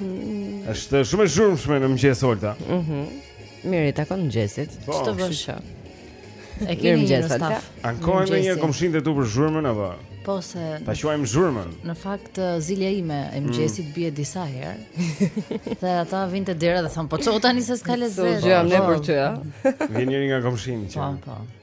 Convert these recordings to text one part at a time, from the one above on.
Mm. Është shumë e zhurmshme në mëngjes Olta. Mhm. Mm Mirë, i takon mëngjesit. Po, Ç'të bësh? E kemi një staf. Ankohen me një komshinjtë e tu për zhurmën apo? Po se Ta quajm zhurmën. Në fakt zilja ime e mm. mëngjesit bie disa herë. Dhe ata vijnë te dera dhe thonë, "Po çohu tani se s'ka lezet." Po, jo, ne për ty, a? Vjen njëri nga komshinjtë që. Po, po.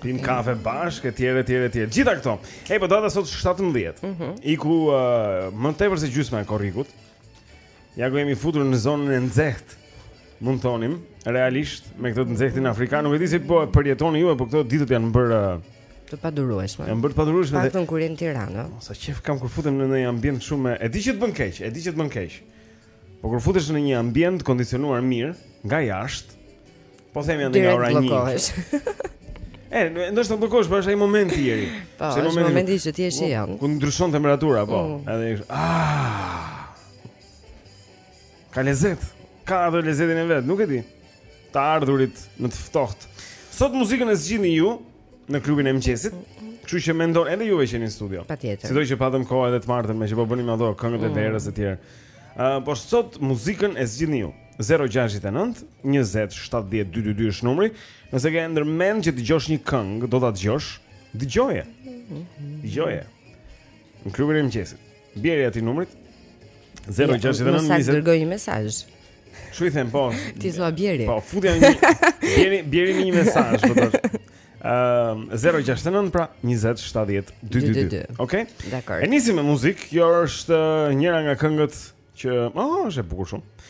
Pim kafe bashkë, etj, etj, etj. Gjithë këto. Ej, po data sot 17. Mm -hmm. Iku uh, më tepër se gjysma e korrikut. Ja ku jemi futur në zonën e nxehtë. Mund të thonim realisht me këtë të nxehtin afrikan, nuk e di si po e përjetoni ju, por këto ditët janë bërë uh, të padurueshme. Janë bërë të padurueshme. Paktën kur jeni në Tiranë. Sa qef kam kur futem në një ambient shumë, e di që të bën keq, e di që të bën keq. Po kur futesh në një ambient të kondicionuar mirë, nga jashtë, po themi andej nga ora 1. E, ndoshta bllokohesh, po është ai momenti i eri. Po, është momenti, momenti që ti je si jam. Ku ndryshon temperatura, po. Mm. Edhe është. Ah! Ka lezet. Ka atë lezetin e vet, nuk e di. Të ardhurit në të ftohtë. Sot muzikën e zgjidhni ju, në klubin e mëngjesit. Kështu që mendoni edhe juve që jeni në studio. Patjetër. Sido që patëm kohë edhe të martën meqë po bënim ato këngët e mm. verës etj. Ëh, uh, por sot muzikën e zgjidhni ju. 069 20 70 222 është numri. Nëse ke ndërmend që të dëgjosh një këngë, do ta dëgjosh. Dëgjoje. Dëgjoje. Në klubin e mëngjesit. Bjeri atij numrit 069 20 S'e dërgoj një mesazh. Çu i them po? Ti thua Bjeri. Po futja një Bjeri Bjeri një mesazh po thoshe. Ëm uh, 069 pra 20 70 222. Okej. Dakor. E nisim me muzikë. Kjo është njëra nga këngët që oh, është e bukur shumë.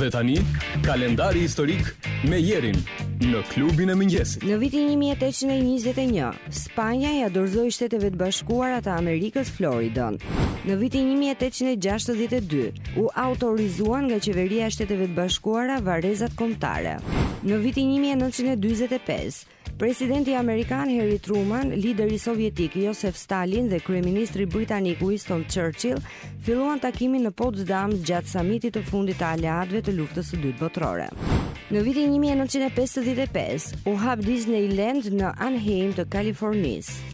Dhe tani, kalendari historik me Jerin në klubin e mëngjesit. Në vitin 1821, Spanja ia dorëzoi Shteteve të Bashkuara të Amerikës Floridën. Në vitin 1862, u autorizuan nga qeveria e Shteteve të Bashkuara varrezat kombëtare. Në vitin 1945, Presidenti amerikan Harry Truman, lideri sovjetik Josef Stalin dhe kryeministri britanik Winston Churchill filluan takimin në Potsdam gjatë samitit të fundit të aleatëve të Luftës së Dytë Botërore. Në vitin 1955 u hap Disneyland në Anaheim të Kalifornisë.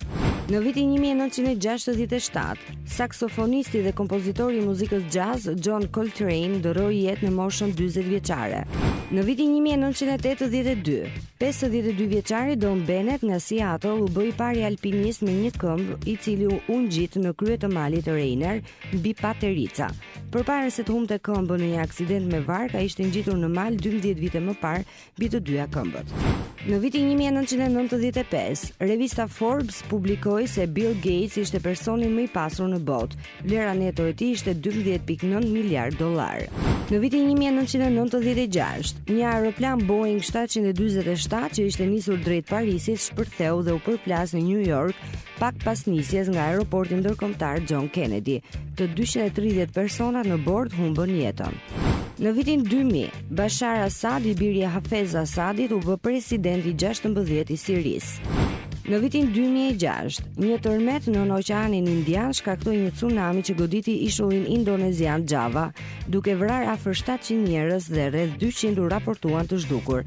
Në vitin 1967, saksofonisti dhe kompozitori i muzikës jazz John Coltrane ndërroi jetë në moshën 40 vjeçare. Në vitin 1982, Pesëdhjetë e dy vjeçari Don Bennett nga Seattle u bë i pari alpinist me një këmbë, i cili u ngjit në krye të malit të Rainier mbi paterica. Përpara se të humbte këmbën në një aksident me varkë, ai ishte ngjitur në mal 12 vite më parë mbi të dyja këmbët. Në vitin 1995, revista Forbes publikoi se Bill Gates ishte personi më i pasur në botë, Vlera neto e tij ishte 12.9 miliard dollarë. Në vitin 1996, një aeroplan Boeing 747 që ishte nisur drejt Parisit shpërtheu dhe u përplas në New York pak pas nisjes nga aeroporti ndërkombëtar John Kennedy. Të 230 personat në bord humbën jetën. Në vitin 2000, Bashar Assad, i biri i Hafez Assadit, u bë presidenti i 16 i Sirisë. Në vitin 2006, një tërmet nën Oqeanin Indian shkaktoi një tsunami që goditi ishullin indonezian Java, duke vrarë afër 700 njerëz dhe rreth 200 u raportuan të zhdukur.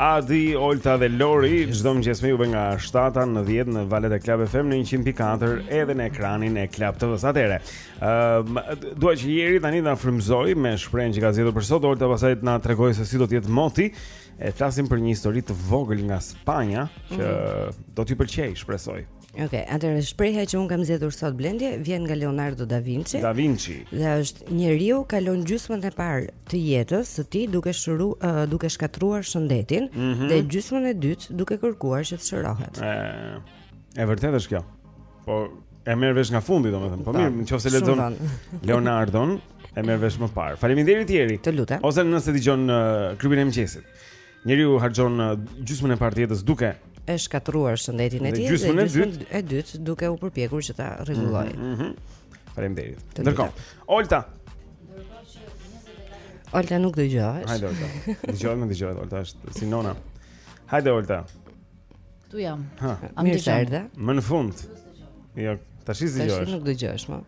Adi, Olta dhe Lori, çdo mëngjes me juve nga 7-a në 10 në valët e Club FM në 100.4 edhe në ekranin e Club TV-s. Atëhere, ë uh, dua që Jeri tani të na frymëzojë me shprehjen që ka zgjedhur për sot, Olta pastaj të na tregojë se si do të jetë moti. E flasim për një histori të vogël nga Spanja që mm -hmm. do t'ju pëlqejë, shpresoj. Okej, okay, atëherë shprehja që unë kam zgjedhur sot Blendi vjen nga Leonardo da Vinci. Da Vinci. Dhe është njeriu kalon gjysmën e parë të jetës së tij duke shëru, uh, duke shkatërruar shëndetin mm -hmm. dhe gjysmën e dytë duke kërkuar që të shërohet. Ëh. E vërtetë është kjo. Po e merr vesh nga fundi domethënë. Po mirë, nëse lexon Leonardon, e merr vesh më parë. Faleminderit Jeri. Të lutem. Ose nëse dëgjon uh, klubin e mëngjesit. Njeriu harxhon uh, gjysmën e parë të jetës duke e shkatërruar shëndetin e tij dhe gjysmën e dytë e dytë duke u përpjekur që ta rregullojë. Mm -hmm. Faleminderit. Ndërkohë, Olta. Olta nuk dëgjohesh. Hajde Olta. Dëgjohet, më dëgjohet Olta, është si nona. Hajde Olta. Këtu jam. Ha, mirë se erdhe. Më në fund. Jo, tashi dëgjohesh. Tash nuk dëgjohesh më.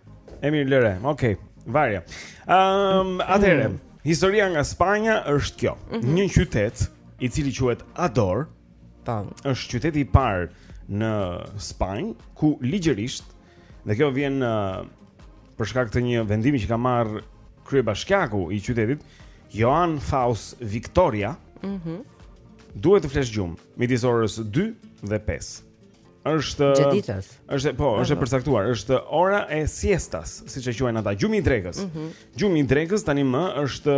E mirë, lëre. Okej. Okay. Varja. Ehm, um, atëherë, mm. historia nga Spanja është kjo. Mm -hmm. Një qytet i cili quhet Ador. Tan. Është qyteti i parë në Spanjë ku ligjërisht Dhe kjo vjen uh, për shkak të një vendimi që ka marrë kryebashkiaku i qytetit, Joan Faus Vitoria. Mhm. Mm duhet të flesh gjumë midis orës 2 dhe 5. Është gjatë ditës. Është po, është e përcaktuar, është ora e siestas, siç e quajnë ata, gjumi i drekës. Mm -hmm. Gjumi i drekës tanimë është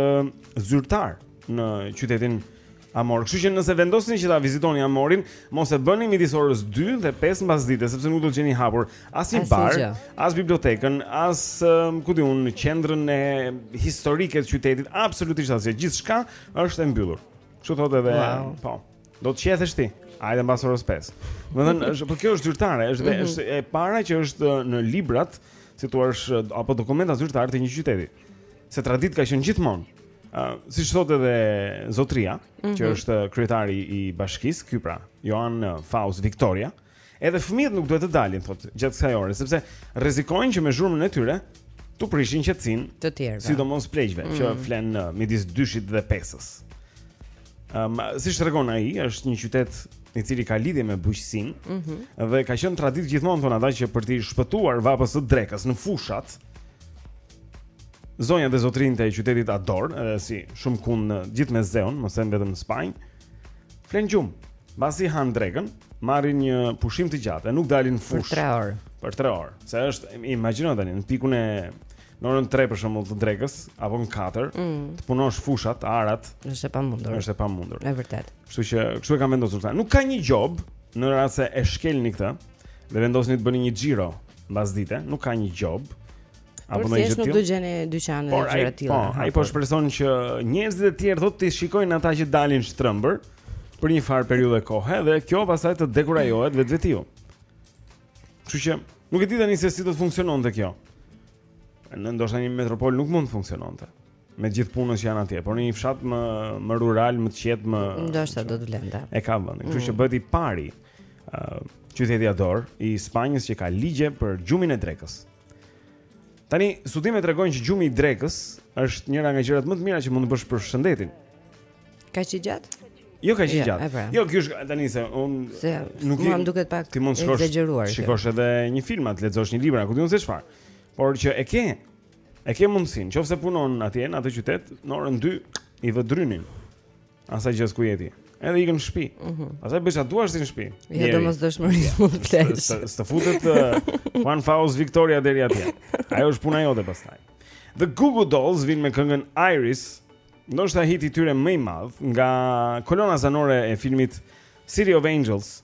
zyrtar në qytetin Amor. Kështu që nëse vendosni që ta vizitoni Amorin, mos e bëni midis orës 2 dhe 5 mbasdite, sepse nuk do të gjeni hapur as një bar, as bibliotekën, as um, ku di unë qendrën e historike të qytetit, absolutisht asgjë. Gjithçka është e mbyllur. Kështu thotë edhe, wow. po. Do të qethesh ti. Hajde mbas orës 5. Domethënë, është po kjo është zyrtare, është mm -hmm. është e para që është në librat, si thua, apo dokumenta zyrtare të një qyteti. se traditë ka qenë gjithmonë. Uh, siç thotë edhe zotëria, mm -hmm. që mhm. është kryetari i bashkisë, ky pra, Joan Faus Vitoria, edhe fëmijët nuk duhet të dalin, thotë, gjatë kësaj ore, sepse rrezikojnë që me zhurmën e tyre, t'u prishin qetësinë të tjerëve. Sidomos pleqve, mm -hmm. që mhm. flenë uh, midis dyshit dhe pesës. Um, siç tregon ai, është një qytet i cili ka lidhje me bujqësinë, mm -hmm. dhe ka qenë traditë gjithmonë, thonë ata që për t'i shpëtuar vapës së drekës në fushat, zonjat dhe zotërinjtë e qytetit Ador, edhe si shumëkund në gjithë Mesdheun, më se vetëm në Spanjë, flenë gjumë. Pasi hanë drekën, marrin një pushim të gjatë, e nuk dalin në fushë. Për tre orë. Për tre orë. Se është, imagjinoje tani, në pikun e në orën tre për shembull të drekës, apo në katër, mm. të punosh fushat, arat. Është e pamundur. Është e pamundur. E vërtetë. Kështu që, kështu e kanë vendosur ata. Nuk ka një gjobë, në rast se e shkelni këtë, dhe vendosni të bëni një xhiro, pasdite, nuk ka një gjobë, Po gjithsesi nuk do gjeni dyqane dhe gjëra të tjera. Po, ai po shpreson që njerëzit e tjerë do t'i shikojnë ata që dalin shtrembër për një farë periudhe kohe dhe kjo pastaj të dekurajohet vetvetiu. Kështu që nuk e di tani se si do të funksiononte kjo. Në ndoshta një metropol nuk mund të funksiononte me gjithë punët që janë atje, por në një fshat më më rural, më të qetë, më ndoshta do të vlente. E ka vendin. Kështu që mm. bëhet i pari uh, qyteti Ador i Spanjës që ka ligje për gjumin e drekës. Tani studimet tregojnë që gjumi i drekës është njëra nga gjërat më të mira që mund të bësh për shëndetin. Kaq i gjatë? Jo kaq i, jo, gjatë. Pra. Jo, kjo është tani se unë se, nuk i duket pak ti mund të shkosh. Shikosh edhe një film a të lexosh një libër, ku di unë se çfarë. Por që e ke e ke mundësinë, nëse punon atje në atë qytet, në orën 2 i vë drynin. Asaj gjësë ku je ti. Edhe ikën në shtëpi. Ëh. Uh -huh. Pastaj bëj ça duash në shtëpi. Jo domosdoshmërisht yeah. mund të flesh. Se s'futet Joan Faus Vitoria deri atje. Ajo është puna jote pastaj. The Goo Goo Dolls vijnë me këngën Iris, ndoshta hiti i tyre më i madh nga kolona zanore e filmit City of Angels.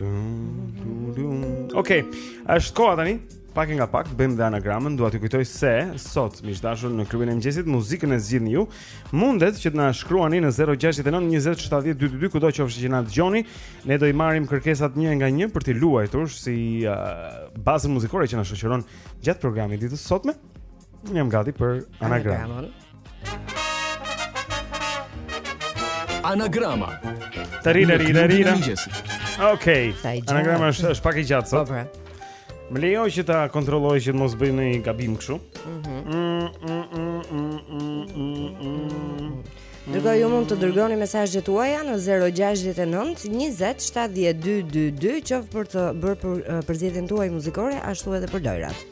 Okej, okay, është koha tani. Pak nga pak bëjmë dhe anagramën. Dua t'ju kujtoj se sot miq të dashur në klubin e mëngjesit muzikën e zgjidhni ju. Mundet që të na shkruani në 069 20 70 222 kudo qofshi që na dëgjoni. Ne do i marrim kërkesat një nga një për t'i luajtur si uh, bazën muzikore që na shoqëron gjatë programit të ditës së sotme. Unë jam gati për anagramën. Anagrama. Tarila rila rila. Okej. Anagrama është është pak e gjatë sot. Po, pra. Më lejo që ta kontrolloj që të mos bëj ndonjë gabim kështu. Mhm. Mm, mm, mm, Dërgo ju mund të dërgoni mesazhet tuaja në 069 20 7222 Qoftë për të bërë për, përzgjedhjen tuaj muzikore ashtu edhe për lojërat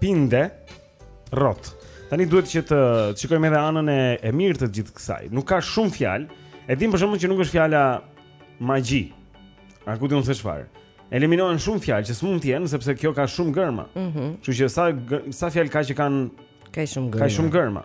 Pinde rrot. Tani duhet që të shikojmë edhe anën e e mirë të gjithë kësaj. Nuk ka shumë fjalë. E dim për shembull që nuk është fjala magji. A ku di unë se çfarë? Eliminohen shumë fjalë që s'mund të jenë sepse kjo ka shumë gërma. Mhm. Mm Kështu që sa sa fjalë ka që kanë kaq shumë gërma. Kaq shumë gërma.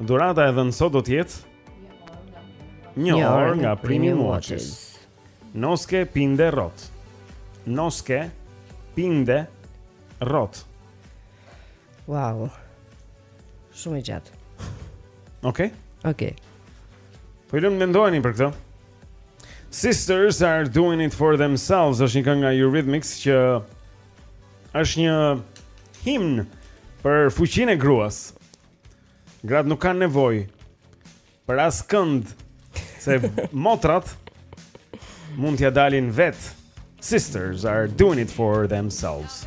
Dhurata e dhënë sot do të jetë një orë nga primi muaqis. Noske pinde rot. Noske pinde rot. Wow. Shumë e gjatë. Okej. Okay. Okej. Okay. Po ju mendojeni për këtë? Sisters are doing it for themselves. Është një këngë nga Eurythmics që është një himn për fuqinë e gruas. Gratë nuk kanë nevojë për askënd se motrat mund t'ja dalin vet. Sisters are doing it for themselves.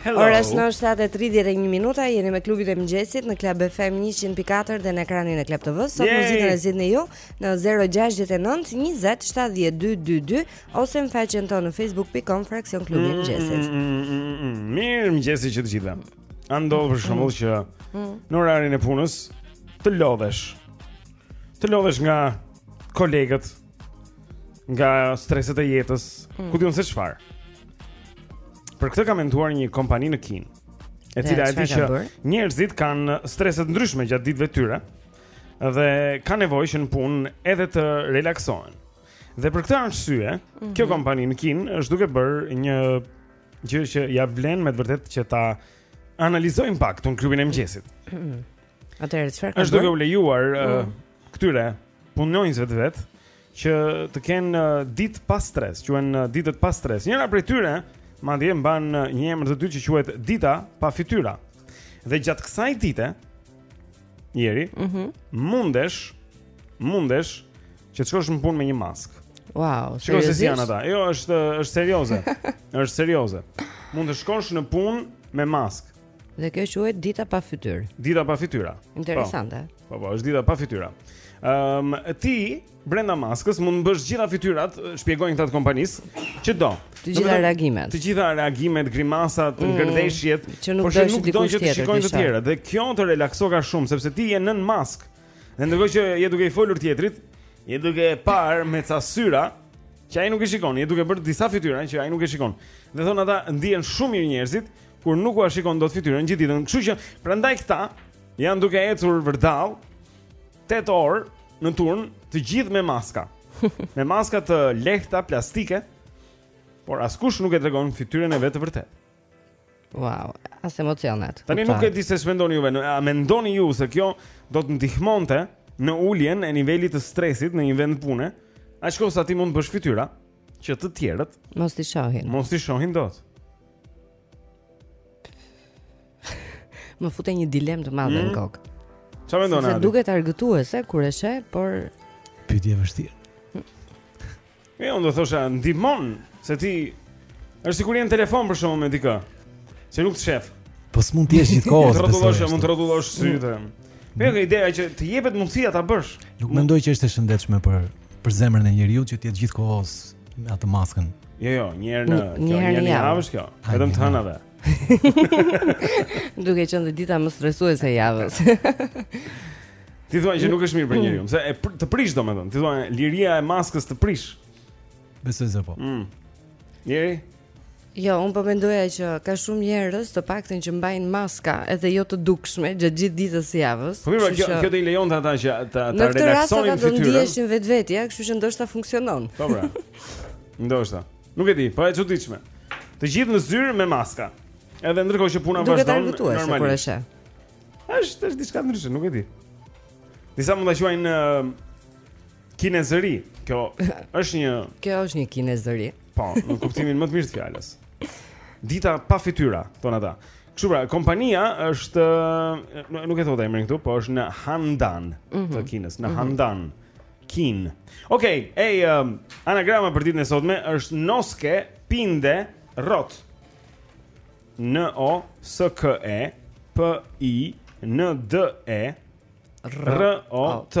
Hello. Ora është 7:31 minuta, jeni me klubin e mëngjesit në Club FM 100.4 dhe në ekranin e Club TV. Sot muzikën e zgjidhni ju në 069 20 70 222 ose në faqen tonë në facebook.com fraksion klubi i mm, mëngjesit. Mm, mm, mirëmëngjesi që të gjithëve. Ndodh për shembull që në orarin e punës të lodhesh. Të lodhesh nga kolegët nga streset e jetës, mm. ku di unë se çfarë. Për këtë ka menduar një kompani në Kinë, e cila e di që njerëzit kanë strese të ndryshme gjatë ditëve të tyre dhe kanë nevojë që në punë edhe të relaksohen. Dhe për këtë arsye, mm -hmm. kjo kompani në Kinë është duke bërë një gjë që ja vlen me të vërtetë që ta analizojmë pak tani në klubin e mëngjesit. Mm -hmm. Atëherë çfarë ka? Është duke u lejuar mm -hmm. uh, këtyre punonjësve të vet që të kenë uh, ditë pa stres, quhen uh, ditët pa stres. Njëra prej tyre madje mban uh, një emër të dytë që quhet dita pa fytyra. Dhe gjatë kësaj dite, Jeri, mm -hmm. mundesh mundesh që të shkosh në punë me një maskë. Wow, seriozisht. Shikoji se si janë ata. Jo, është është serioze. është serioze. Mund të shkosh në punë me maskë. Dhe kjo quhet dita pa fytyrë. Dita pa fytyra. Interesante. Po, po, po është dita pa fytyra. Ëm, um, ti brenda maskës mund të bësh gjitha fytyrat, shpjegojnë këta të kompanisë, që do. Të gjitha reagimet. Të gjitha reagimet, grimasat, mm, ngërdheshjet, por që nuk do që t'i shikojnë të tjerët. Dhe kjo të relaksoka shumë sepse ti je nën maskë. Dhe ndërkohë që je duke i folur tjetrit, je duke parë me ca syra që ai nuk e shikon, je duke bërë disa fytyra që ai nuk e shikon. Dhe thon ata ndihen shumë mirë njerëzit kur nuk ua shikon dot fytyrën gjithë ditën. Kështu që prandaj këta janë duke ecur vërdall 8 orë në turn, të gjithë me maska. Me maska të lehta plastike, por askush nuk e tregon fytyrën e vet të vërtetë. Wow, as emocionet. Tani nuk e di se ç'mendoni juve, a mendoni ju se kjo do të ndihmonte në uljen e nivelit të stresit në një vend pune? Aq kohë sa ti mund të bësh fytyra? që të tjerët mos t'i shohin. Mos t'i shohin dot. Më fute një dilemë të madhe mm. në kokë. Çfarë mendon Adi? Se duket argëtuese kur e sheh, por pyetje e vështirë. Ja, unë do thosha ndihmon se ti është sikur je në telefon për shembull me dikë. Se nuk të shef. Po s'mund të jesh gjithkohë. Mund të rrotullosh, mund të rrotullosh sytë. Mirë, mm. ideja që të jepet mundësia ta bësh. Nuk mendoj që është e shëndetshme për për zemrën e njeriut që të jetë gjithë kohës me atë maskën. Jo, jo, një herë në një herë në javë është kjo. Vetëm të hënave. Duke qenë dhe dita më stresuese e javës. Ti thua që nuk është mirë për mm. njeriu, se e pr të prish domethënë. Ti thua liria e maskës të prish. Besoj se po. Mm. Njeri? Jo, unë po mendoja që ka shumë njerëz të paktën që mbajnë maska edhe jo të dukshme gjatë gjithë ditës së javës. Po mirë, kjo kjo do i lejonte ata që ata ta, ta relaksonin fytyrën. Në këtë rast do ndiheshin vetvetja, kështu që ndoshta funksionon. Po pra. Ndoshta. Nuk e di, po e çuditshme. Të gjithë në zyrë me maska. Edhe ndërkohë që puna vazhdon normalisht. Është është diçka ndryshe, nuk e di. Disa mund ta quajnë kinezëri. Kjo është një Kjo është një kinezëri. Po, në kuptimin më të mirë të fjalës. Dita pa fytyra, thonë ata. Kështu pra, kompania është nuk e thotë emrin këtu, po është në Handan mm -hmm. të Kinës, në mm -hmm. Handan, Kinë. Okej, okay, ej, um, anagrama për ditën e sotme është Noske Pinde Rot. N O S K E P I N D E R O T.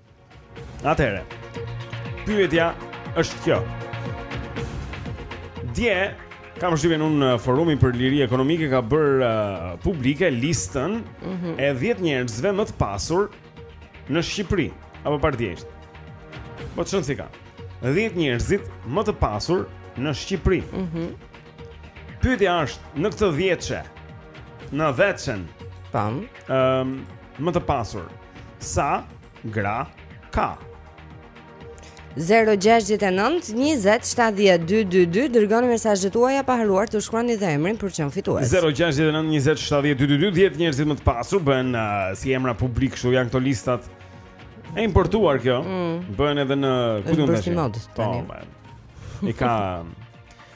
Atëherë. Pyetja është kjo. Dje kam shtypin unë uh, forumi për liri ekonomike ka bërë uh, publike listën mm -hmm. e 10 njerëzve më të pasur në Shqipëri apo pardje. Po s'ka rëndësi. 10 njerëzit më të pasur në Shqipëri. Mhm. Mm Pyetja është në këtë 10-çe. Në 10-çen. Tam. Ehm um, Më të pasur. Sa gra ka? 0-6-9-27-12-2 Dërgoni me mesazhet tuaja pa harruar të shkroni dhe emrin për qenë fitues 0-6-9-27-12-2 Dhjetë njerëzit më të pasur Bëhen si emra publik kështu janë këto listat E importuar kjo mm. Bëhen edhe në Këtë në bërti mod po, I ka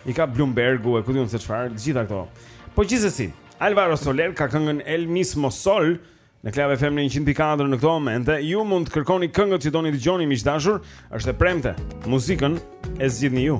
I ka Bloombergu e këtë në se qfarë Gjitha këto Po gjithsesi Alvaro Soler ka këngën El Mismo Sol në Club FM në 104 në këto momente. Ju mund të kërkoni këngët që doni të dëgjoni miq të dashur, është e premte. Muzikën e zgjidhni ju.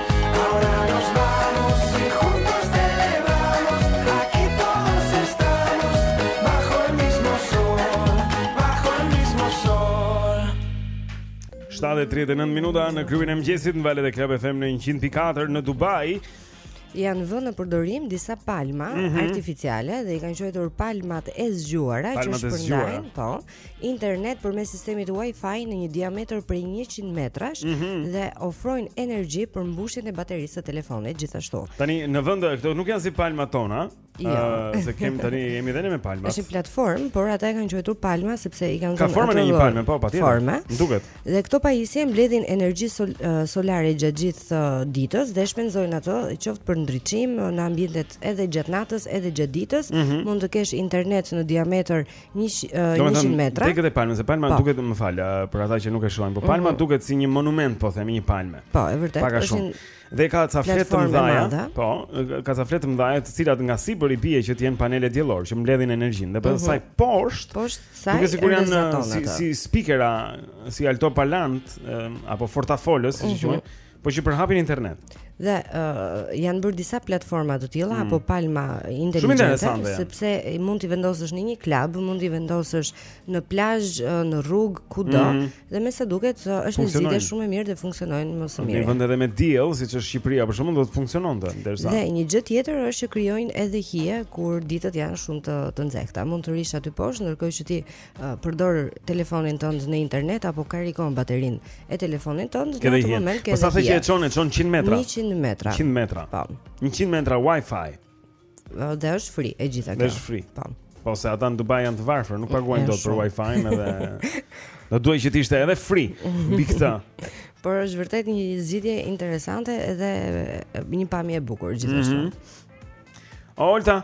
7:39 minuta në klubin e mëngjesit në valët e Club FM në 100.4 në Dubai janë vënë në përdorim disa palma mm -hmm. artificiale dhe i kanë quajtur palmat e zgjuara që shpërndajnë, po. internet përmes sistemit Wi-Fi në një diametër prej 100 metrash mm -hmm. dhe ofrojnë energji për mbushjen e baterisë së telefonit gjithashtu. Tani në vënd këto nuk janë si palmat tona, Jo. Uh, se kemi tani jemi dhënë me palma. Është një platformë, por ata e kanë quajtur palma sepse i kanë dhënë. Ka formën e një palme, po patjetër. Forma. Duket. Dhe këto pajisje mbledhin energji sol, uh, solare gjatë gjithë uh, ditës dhe shpenzojnë ato qoftë për ndriçim në ambientet edhe gjatë natës edhe gjatë ditës. Mm -hmm. Mund të kesh internet në diametër 100 metra. Degët e palmës, e palma po. duket më fal, për ata që nuk e shohin, po palma mhm. duket si një monument, po themi një palme. Po, e vërtetë. Pak a shumë. Dhe ka ca fletë të mëdha. Po, ka ca fletë të mëdha, të cilat nga sipër i bie që të jenë panele diellore që mbledhin energjinë. Dhe pastaj mhm. poshtë, poshtë saj. Duket sikur janë si si speakera, si altoparlant apo fortafolës, siç mhm. quhen. Po që përhapin internet. Dhe uh, janë bërë disa platforma të tilla mm. apo palma inteligjente sepse mund t'i vendosësh në një klub, mund t'i vendosësh në plazh, në rrugë, kudo mm -hmm. dhe me sa duket uh, është një zgjidhje shumë e mirë dhe funksionojnë më së miri. Në vende edhe me diell, siç është Shqipëria, për shembull do të funksiononte ndërsa. Dhe një gjë tjetër është që krijojnë edhe hije kur ditët janë shumë të të nxehta. Mund të rrish aty poshtë ndërkohë që ti përdor telefonin tënd në internet apo karikon baterinë e telefonit tënd në atë moment që sa the që e çon e çon 100 metra 100 metra 100 metra po 100 metra wifi dhe është free e gjitha kjo është free po po se ata në Dubai janë të varfër nuk paguajnë dot për wifi-n edhe do duhej që të ishte edhe free mbi këtë por është vërtet një zgjidhje interesante edhe një pamje e bukur gjithashtu mm -hmm. Olta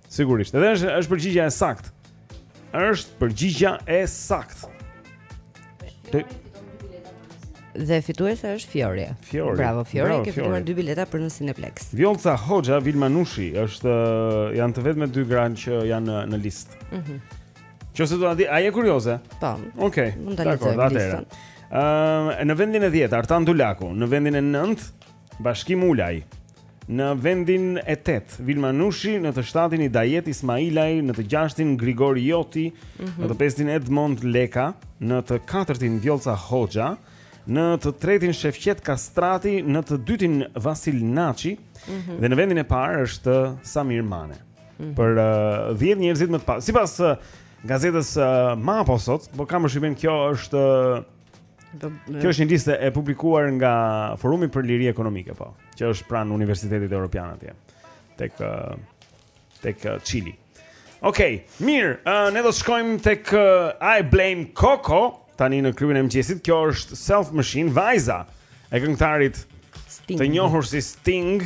Sigurisht. Edhe është është përgjigjja e saktë. Është përgjigjja e saktë. Dhe fituese është Fiori. Fiori. Bravo Fiori, ke fituar dy bileta për në Cineplex. Vjollca Hoxha, Vilma Nushi është janë të vetmet dy gra që janë në listë. Mhm. Mm Qoftë se do ta dish, a je kurioze? Po. Okej. Mund ta lexoj listën. Ëm, në vendin e 10 Artan Dulaku, në vendin e 9 Bashkim Ulaj, Në vendin e 8, Vilma Nushi, në të shtatin Idajet Ismailaj, në të gjashtin Grigor Joti, mm -hmm. në të pestin Edmond Leka, në të katërtin Vjollca Hoxha, në të tretin Shefqet Kastrati, në të dytin Vasil Naçi mm -hmm. dhe në vendin e parë është Samir Mane. Mm -hmm. Për 10 uh, njerëzit më të parë. Sipas uh, gazetës uh, Mapo sot, po kam përshtypjen kjo është uh, Kjo është një listë e publikuar nga Forumi për Liri Ekonomike, po, që është pranë Universitetit Evropian atje, tek tek Çili. Okej, okay, mirë, uh, ne do të shkojmë tek uh, I Blame Coco tani në klubin e mëngjesit. Kjo është Self Machine Vajza e këngëtarit Sting. Të njohur si Sting.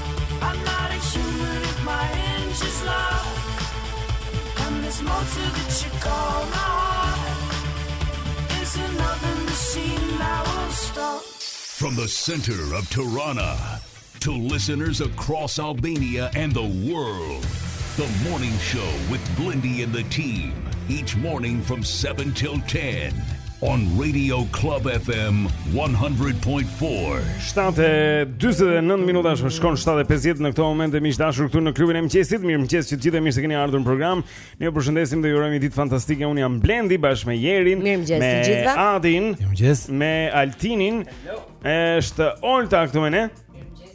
center of Tirana to listeners across Albania and the world. The morning show with Blindy and the team each morning from 7 till 10. on Radio Club FM 100.4. 7:49 minuta është shkon 7:50 në këto momente miq të dashur këtu në klubin e mëngjesit. Mirëmëngjes që të gjithë mirë se keni ardhur në program. Ne ju përshëndesim dhe ju urojmë një ditë fantastike. Unë jam Blendi bashkë me Jerin, me Adin, me Altinin. Është Olta këtu me ne.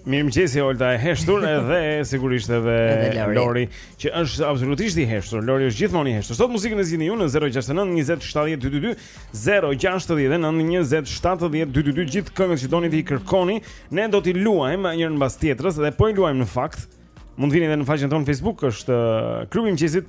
Mirëmëngjesi, Olta e heshtur edhe sigurisht edhe, edhe Lori. Lori Që është absolutisht i heshtur, Lori është gjithmonë i heshtur Sot muzikën e zgjidhni ju në 069 27 222 069 27 222 Gjithë këngët që doni t'i kërkoni Ne do t'i luajmë njërën mbas tjetrës Dhe po i luajmë në fakt Mund të vini edhe në faqen tonë Facebook është uh, Klubi i Mëngjesit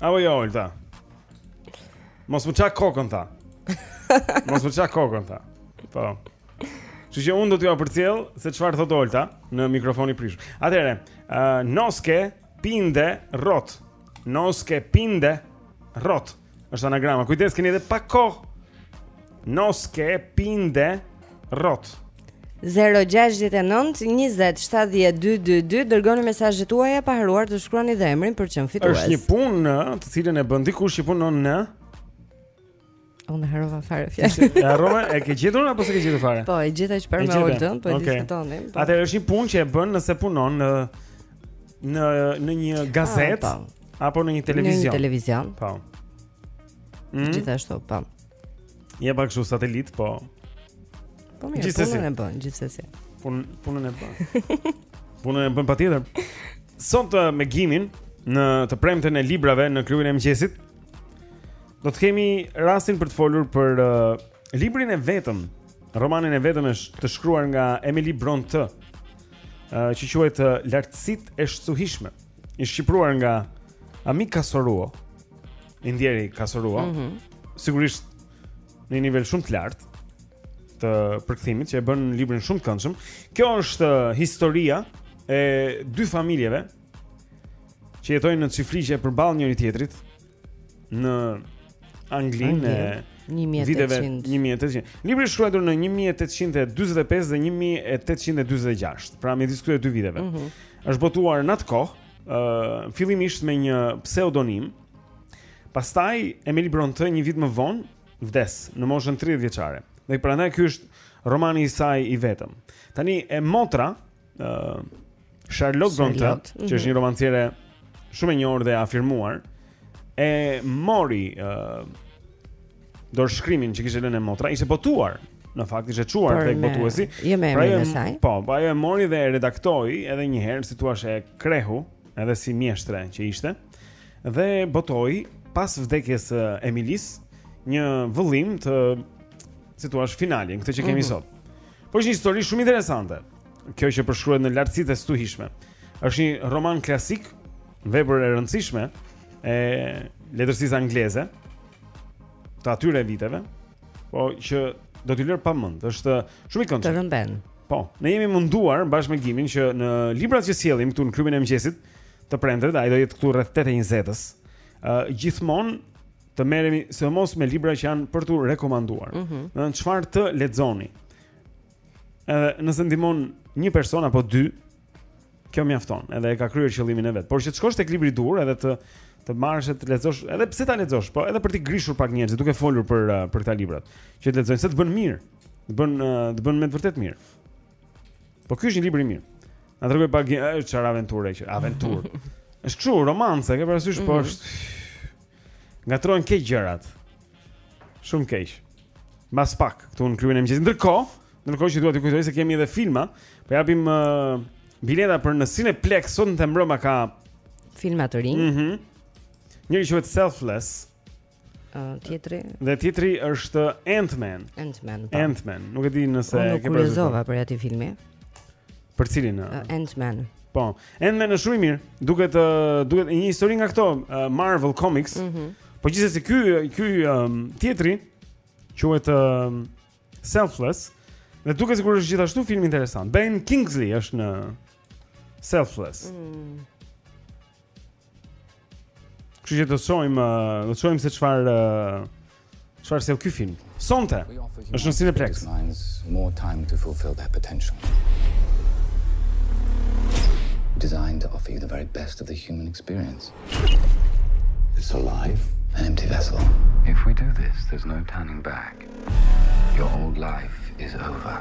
Apo jo, Olta. Mos më çaj kokën tha. Mos më çaj kokën tha. Po. Kështu që unë do t'jua përcjell se çfarë thotë Olta në mikrofonin e prishur. Atëherë uh, Noske pinde rrot Noske pinde rrot Është anagrama. Kujdes keni edhe pak kohë. Noske pinde rrot. 069 20 70 222 Dërgoni mesazhet tuaja pa harruar të shkruani dhe emrin për çmim fitues është një punë të cilën e bën dikush që punon në Unë e harrova fare fjalën E harrova, e ke gjetur apo s'e ke gjetur fare? Po e gjeta që, po me Oltën po e okay. diskutonim po. Atëherë është një punë që e bën nëse punon në në në një ah, gazetë ah, apo në një televizion. Në një televizion. Po. Mm. Gjithashtu, po. Ja pak kështu satelit, po. Po mirë, gjithsesi. punën e bën, gjithsesi. Pun, punën e bën. punën e bën patjetër. Sot eh, me Gimin në të premten e librave në klubin e mëngjesit do të kemi rastin për të folur për uh, librin e vetëm, romanin e vetëm të shkruar nga Emily Brontë. uh, që quhet uh, Lartësitë e Stuhishme. I shqipëruar nga Amik Kasoruho, i ndjeri Kasoruho, mm -hmm. sigurisht në një nivel shumë të lartë të përkthimit, që e bën librin shumë të këndshëm. Kjo është uh, historia e dy familjeve që jetojnë në çifliqe përballë njëri-tjetrit, në Anglinë e viteve 1800. 1800. Libri është shkruar në 1845 dhe 1846, pra midis këtyre dy viteve. Mm -hmm. Është botuar në atë kohë, ë uh, fillimisht me një pseudonim. Pastaj Emily Brontë një vit më vonë vdes në moshën 30 vjeçare. Dhe prandaj ky është romani i saj i vetëm. Tani e motra ë uh, Charlotte Brontë, mm -hmm. që është një mhm. romanciere shumë e njohur dhe e afirmuar, e mori ë uh, dorëshkrimin që kishte lënë e motra, ishte botuar në fakt ishte çuar tek botuesi. Jo me emrin e saj. Po, po ajo e mori dhe e redaktoi edhe një herë si të thuash e krehu, edhe si mjeshtre që ishte. Dhe botoi pas vdekjes së Emilis një vëllim të si të thuash finalin, këtë që kemi mm -hmm. sot. Po është një histori shumë interesante. Kjo që përshkruhet në lartësitë e stuhishme. Është një roman klasik, vepër e rëndësishme e letërsisë angleze të atyre viteve, po që do të të lërë pa mend. Është shumë i këndshëm. Të rrëmben. Po, ne jemi munduar bashkë me Gimin që në librat që sjellim këtu në klubin e mëngjesit të premteve, ai do jetë këtu rreth 8:20-s. Ë uh, gjithmonë të merremi sidomos me libra që janë për t'u rekomanduar. Mm -hmm. Në çfarë të lexoni? Edhe nëse ndihmon një person apo dy, kjo mjafton, edhe e ka kryer qëllimin e vet. Por që të shkosh tek libri i duhur edhe të ta marrësh ta lexosh, edhe pse ta lexosh, po edhe për t'i grishur pak njerëzit duke folur për uh, për këta libra, që të lexojnë se të bën mirë, të bën uh, të bën me të vërtetë mirë. Po ky është një libër i mirë. Na trego pak çfarë aventure që, aventurë. Është kështu, romance, ke parasysh, po mhm. është Ngatërrohen keq gjërat. Shumë keq. Mbas pak këtu në klubin e mëngjesit. Ndërkohë, ndërkohë që dua të kujtoj se kemi edhe filma, po japim uh, bileta për në Cineplex sot në mbrëmje ka filma të rinj. Mhm. Mm Njëri quhet Selfless. Uh, tjetri. Dhe tjetri është Ant-Man. Ant-Man. Po. Ant-Man. Nuk e di nëse ke parasysh. Unë e kuptova për atë filmin. Për cilin? Uh, Ant-Man. Po. Ant-Man është shumë i mirë. Duket uh, duket një histori nga këto uh, Marvel Comics. Mm -hmm. Po gjithsesi ky ky um, tjetri quhet um, Selfless. Dhe duket sikur është gjithashtu film interesant. Ben Kingsley është në Selfless. Mm. Kështu që do të shohim, uh, do të shohim se çfarë uh, Çfarë sjell ky film? Sonte është në Cineplex. More time to fulfill their potential. Designed to offer you the very best of the human experience. It's alive, an empty vessel. If we do this, there's no turning back. Your old life is over.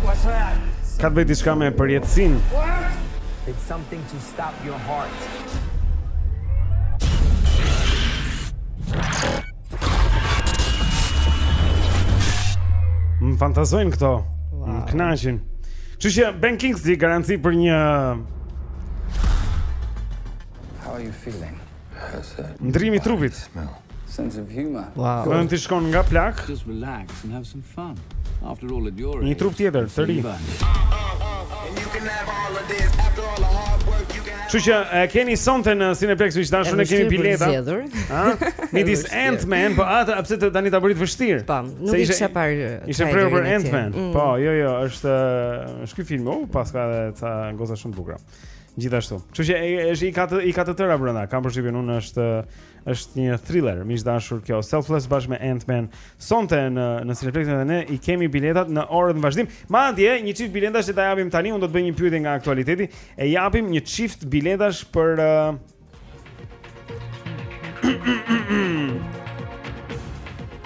What's that? Ka të bëjë diçka me përjetësinë. It's something to stop your heart. Më fantazojnë këto wow. Më kënaqin Që që Ben Kingsley garanci për një How are you feeling? Ndërrimi i trupit Smell Sense of humor. Wow. Vendi të shkon nga plak. Just relax and have some fun. After all it your. Një trup tjetër, të ri. Kështu që e keni sonte në Cineplex miq të dashur ne kemi bileta. Ha? Midis Ant-Man, po atë pse të tani ta bëri të vështirë. Po, nuk i kisha parë. Ishte prerë për Ant-Man. Mm. Po, jo, jo, është është ky film, oh, paska edhe ca goca shumë të bukura. Gjithashtu. Kështu që është i ka të i ka të tëra brenda. Kam përshtypjen unë është Është një thriller, miq të dashur, kjo Selfless bashkë me Ant-Man. Sonte në në Cineplex dhe ne i kemi biletat në orët në vazhdim. Madje një çift biletash që ta japim tani, unë do të bëj një pyetje nga aktualiteti. E japim një çift biletash për uh...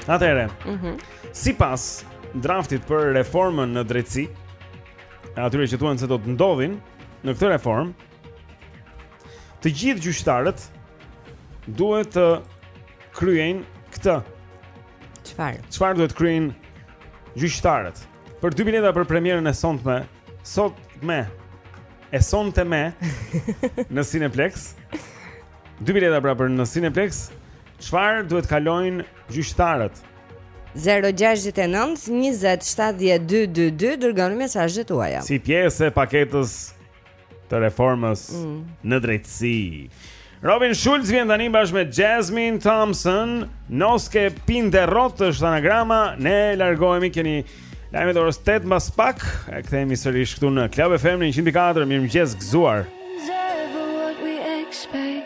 Atëherë. Mhm. Mm Sipas draftit për reformën në drejtësi, atyre që thuhen se do të ndodhin në këtë reformë, Të gjithë gjyqtarët duhet të kryejnë këtë. Çfarë? Çfarë duhet të kryejnë gjyqtarët? Për dy bileta për premierën e sontme, sotme e sontme në Cineplex. Dy bileta pra për në Cineplex. Çfarë duhet të kalojnë gjyqtarët? 069 20 70 222 dërgoni mesazhet tuaja. Si pjesë e paketës të reformës mm. në drejtësi. Robin Schulz vjen tani bashkë me Jasmine Thompson, Noske Pinderot është anagrama, ne largohemi keni lajmet e orës 8 mbas pak, e kthehemi sërish këtu në Club FM në 104, mirëmëngjes, gëzuar.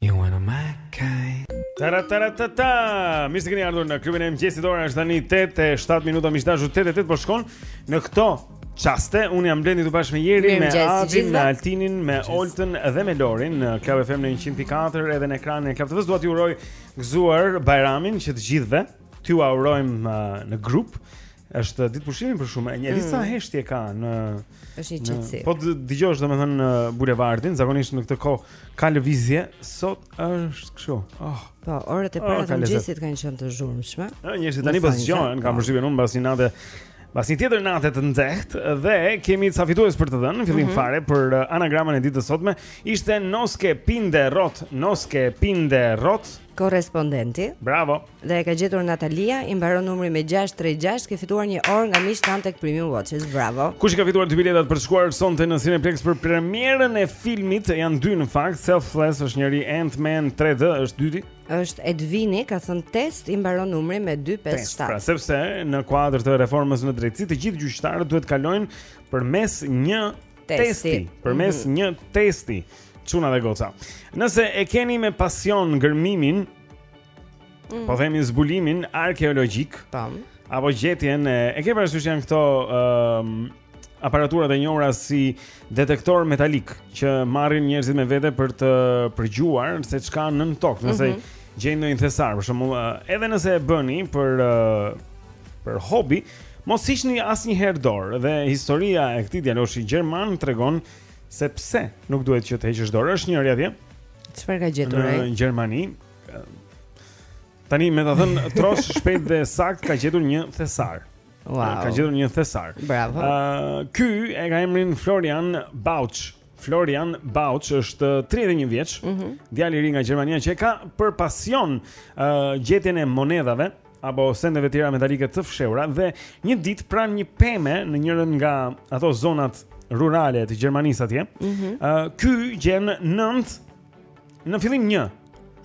You wanna my kind Tara tara ta ta Mirë se kini ardhur në klubin e mëngjesit Ora është tani 8 e 7 minuta miq të dashur 8 e 8 po shkon Në këto çaste Unë jam Blendi së bashku me Jerin Me Adin, me Altinin, me Oltën dhe me Lorin Në Club FM në 104 Edhe në ekranin e Club TV-së Dua t'ju uroj gëzuar Bajramin që të gjithëve T'jua urojmë uh, në grup është ditë pushimi për shumë E një mm. disa heshtje ka në Është një qetësi. Po dëgjosh domethënë bulevardin, zakonisht në këtë kohë ka lëvizje, sot është kështu. Oh. Po, orët e oh, para të mëngjesit kanë qenë të zhurmshme. Ëh, njerëzit tani po zgjohen, kam përshtypjen unë mbas një nate pas një tjetër natë të nxehtë dhe kemi ca fitues për të dhënë në fillim mm -hmm. fare për uh, anagramën e ditës së sotme ishte Noske Pinde Rot, Noske Pinde Rot. Korrespondenti. Bravo. Dhe e ka gjetur Natalia, i mbaron numri me 636, ke fituar një orë nga miqtë tanë tek Premium Watches. Bravo. Kush i ka fituar dy biletat për të shkuar sonte në Cineplex për premierën e filmit? Janë dy në fakt, Selfless është njëri, Ant-Man 3D është i dyti. Është Edvini, ka thënë test, i mbaron numri me 257. Test, pra sepse në kuadër të reformës në drejtësi, të gjithë gjyqtarët duhet të kalojnë përmes një testi, përmes mm -hmm. një testi çuna dhe goca. Nëse e keni me pasion gërmimin, mm -hmm. po themi zbulimin arkeologjik, tam, apo gjetjen e e ke parasysh janë këto ëm um, aparaturat e njohura si detektor metalik që marrin njerëzit me vete për të përgjuar se ç'ka nën tokë, nëse mm -hmm. gjejnë ndonjë thesar, për shembull, edhe nëse e bëni për për hobi, Mos hiqni asnjëherë dorë dhe historia e këtij djaloshi gjerman tregon se pse nuk duhet që të heqësh dorë. Është njëri atje. Çfarë ka gjetur ai? Në Gjermani. Tani me ta thënë troç shpejt dhe saktë ka gjetur një thesar. Wow. Ka gjetur një thesar. Bravo. Ë uh, ky e ka emrin Florian Bauch. Florian Bauch është 31 vjeç, mm -hmm. djalë i ri nga Gjermania që e ka për pasion uh, gjetjen e monedhave, apo sendeve tjera metalike të fshehura dhe një ditë pranë një peme në njërën nga ato zonat rurale të Gjermanisë atje. Ëh, mm -hmm. uh, ky gjen 9 në fillim 1.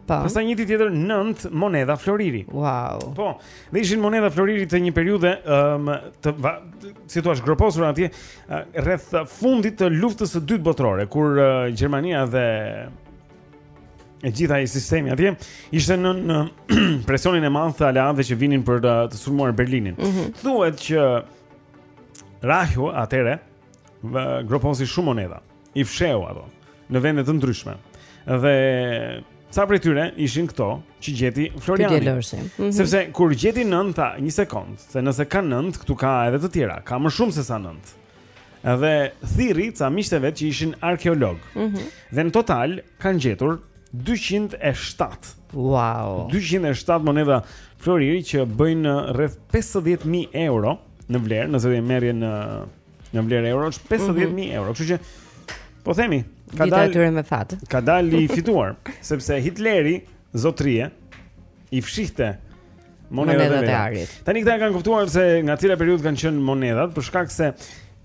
Po. Pastaj një ditë tjetër 9 monedha floriri. Wow. Po. Dhe ishin monedha floriri të një periudhe ëh um, të va, si t'thuash groposur atje uh, rreth fundit të luftës së dytë botërore kur uh, Gjermania dhe e gjithë ai sistemi atje ishte në nën presionin e madh të aleatëve që vinin për të, të sulmuar Berlinin. Mm -hmm. Thuhet që Rajhu atëherë groposi shumë monedha, i fshehu ato në vende të ndryshme. Dhe ca prej tyre ishin këto që gjeti Floriani. Mm -hmm. Sepse kur gjeti 9 tha, një sekond, se nëse ka 9, këtu ka edhe të tjera, ka më shumë se sa 9. Edhe thirri ca miq të vet që ishin arkeologë. Mm -hmm. Dhe në total kanë gjetur 207. Wow. 207 monedha floriri që bëjnë rreth 50000 euro në vlerë, nëse do të merrje në në vlerë euro, është 50000 mm -hmm. euro. Kështu që po themi, ka dalë me fat. Ka dalë i fituar, sepse Hitleri zotëri e i fshihte Monedhat e arit. Tani këta kanë kuptuar se nga cila periudhë kanë qenë monedhat, për shkak se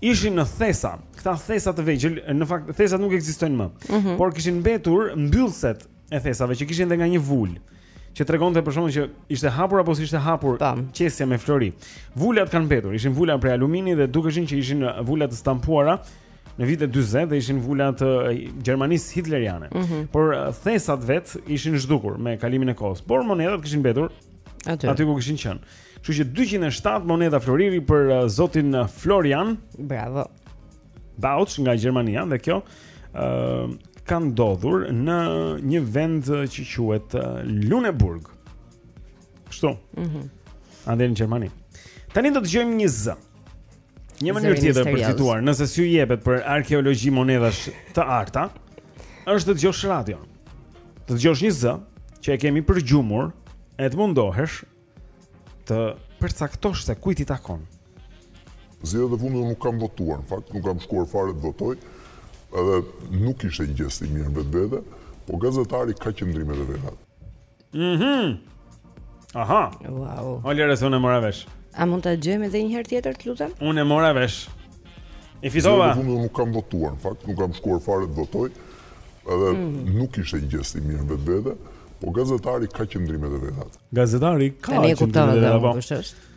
ishin në thesa. Këta thesa të vegjël, në fakt thesat nuk ekzistojnë më. Mm -hmm. Por kishin mbetur mbyllset e thesave që kishin edhe nga një vulë që tregonte për shkakun që ishte hapur apo s'ishte hapur qesja me flori. Vulat kanë mbetur, ishin vula prej alumini dhe dukeshin që ishin vula të stampuara në vitet 40 dhe ishin vula të Gjermanisë hitleriane. Mm -hmm. Por thesat vetë ishin zhdukur me kalimin e kohës, por monedhat kishin mbetur aty. Aty ku kishin qenë. Kështu që 207 monedha floriri për zotin Florian. Bravo. Bautsch nga Gjermania dhe kjo ë ka ndodhur në një vend që quhet Luneburg. Kështu. Mhm. Mm andej në Gjermani. Tani do të dëgjojmë një zë. Një mënyrë tjetër për të fituar, nëse s'ju jepet për arkeologji monedhash të arta, është të dëgjosh radion. Të dëgjosh një zë që e kemi përgjumur, e të mundohesh të përcaktosh se kujt i takon. Zgjedhjet e fundit nuk kam votuar, në fakt nuk kam shkuar fare të votoj, edhe nuk ishte një gjest i mirë në vetvete, po gazetari ka qëndrimet e veta. Mhm. Mm Aha. Wow. Lëre se unë e mora vesh. A mund ta dëgjojmë edhe një herë tjetër, të lutem? Unë e mora vesh. E fitova. Zgjedhjet, nuk kam votuar, në fakt, nuk kam shkuar fare të votoj. Edhe mm -hmm. nuk ishte një gjest i mirë në vetvete, po gazetari ka qëndrimet e veta. Gazetari ka qëndrimet e veta. Tani e kuptova, po.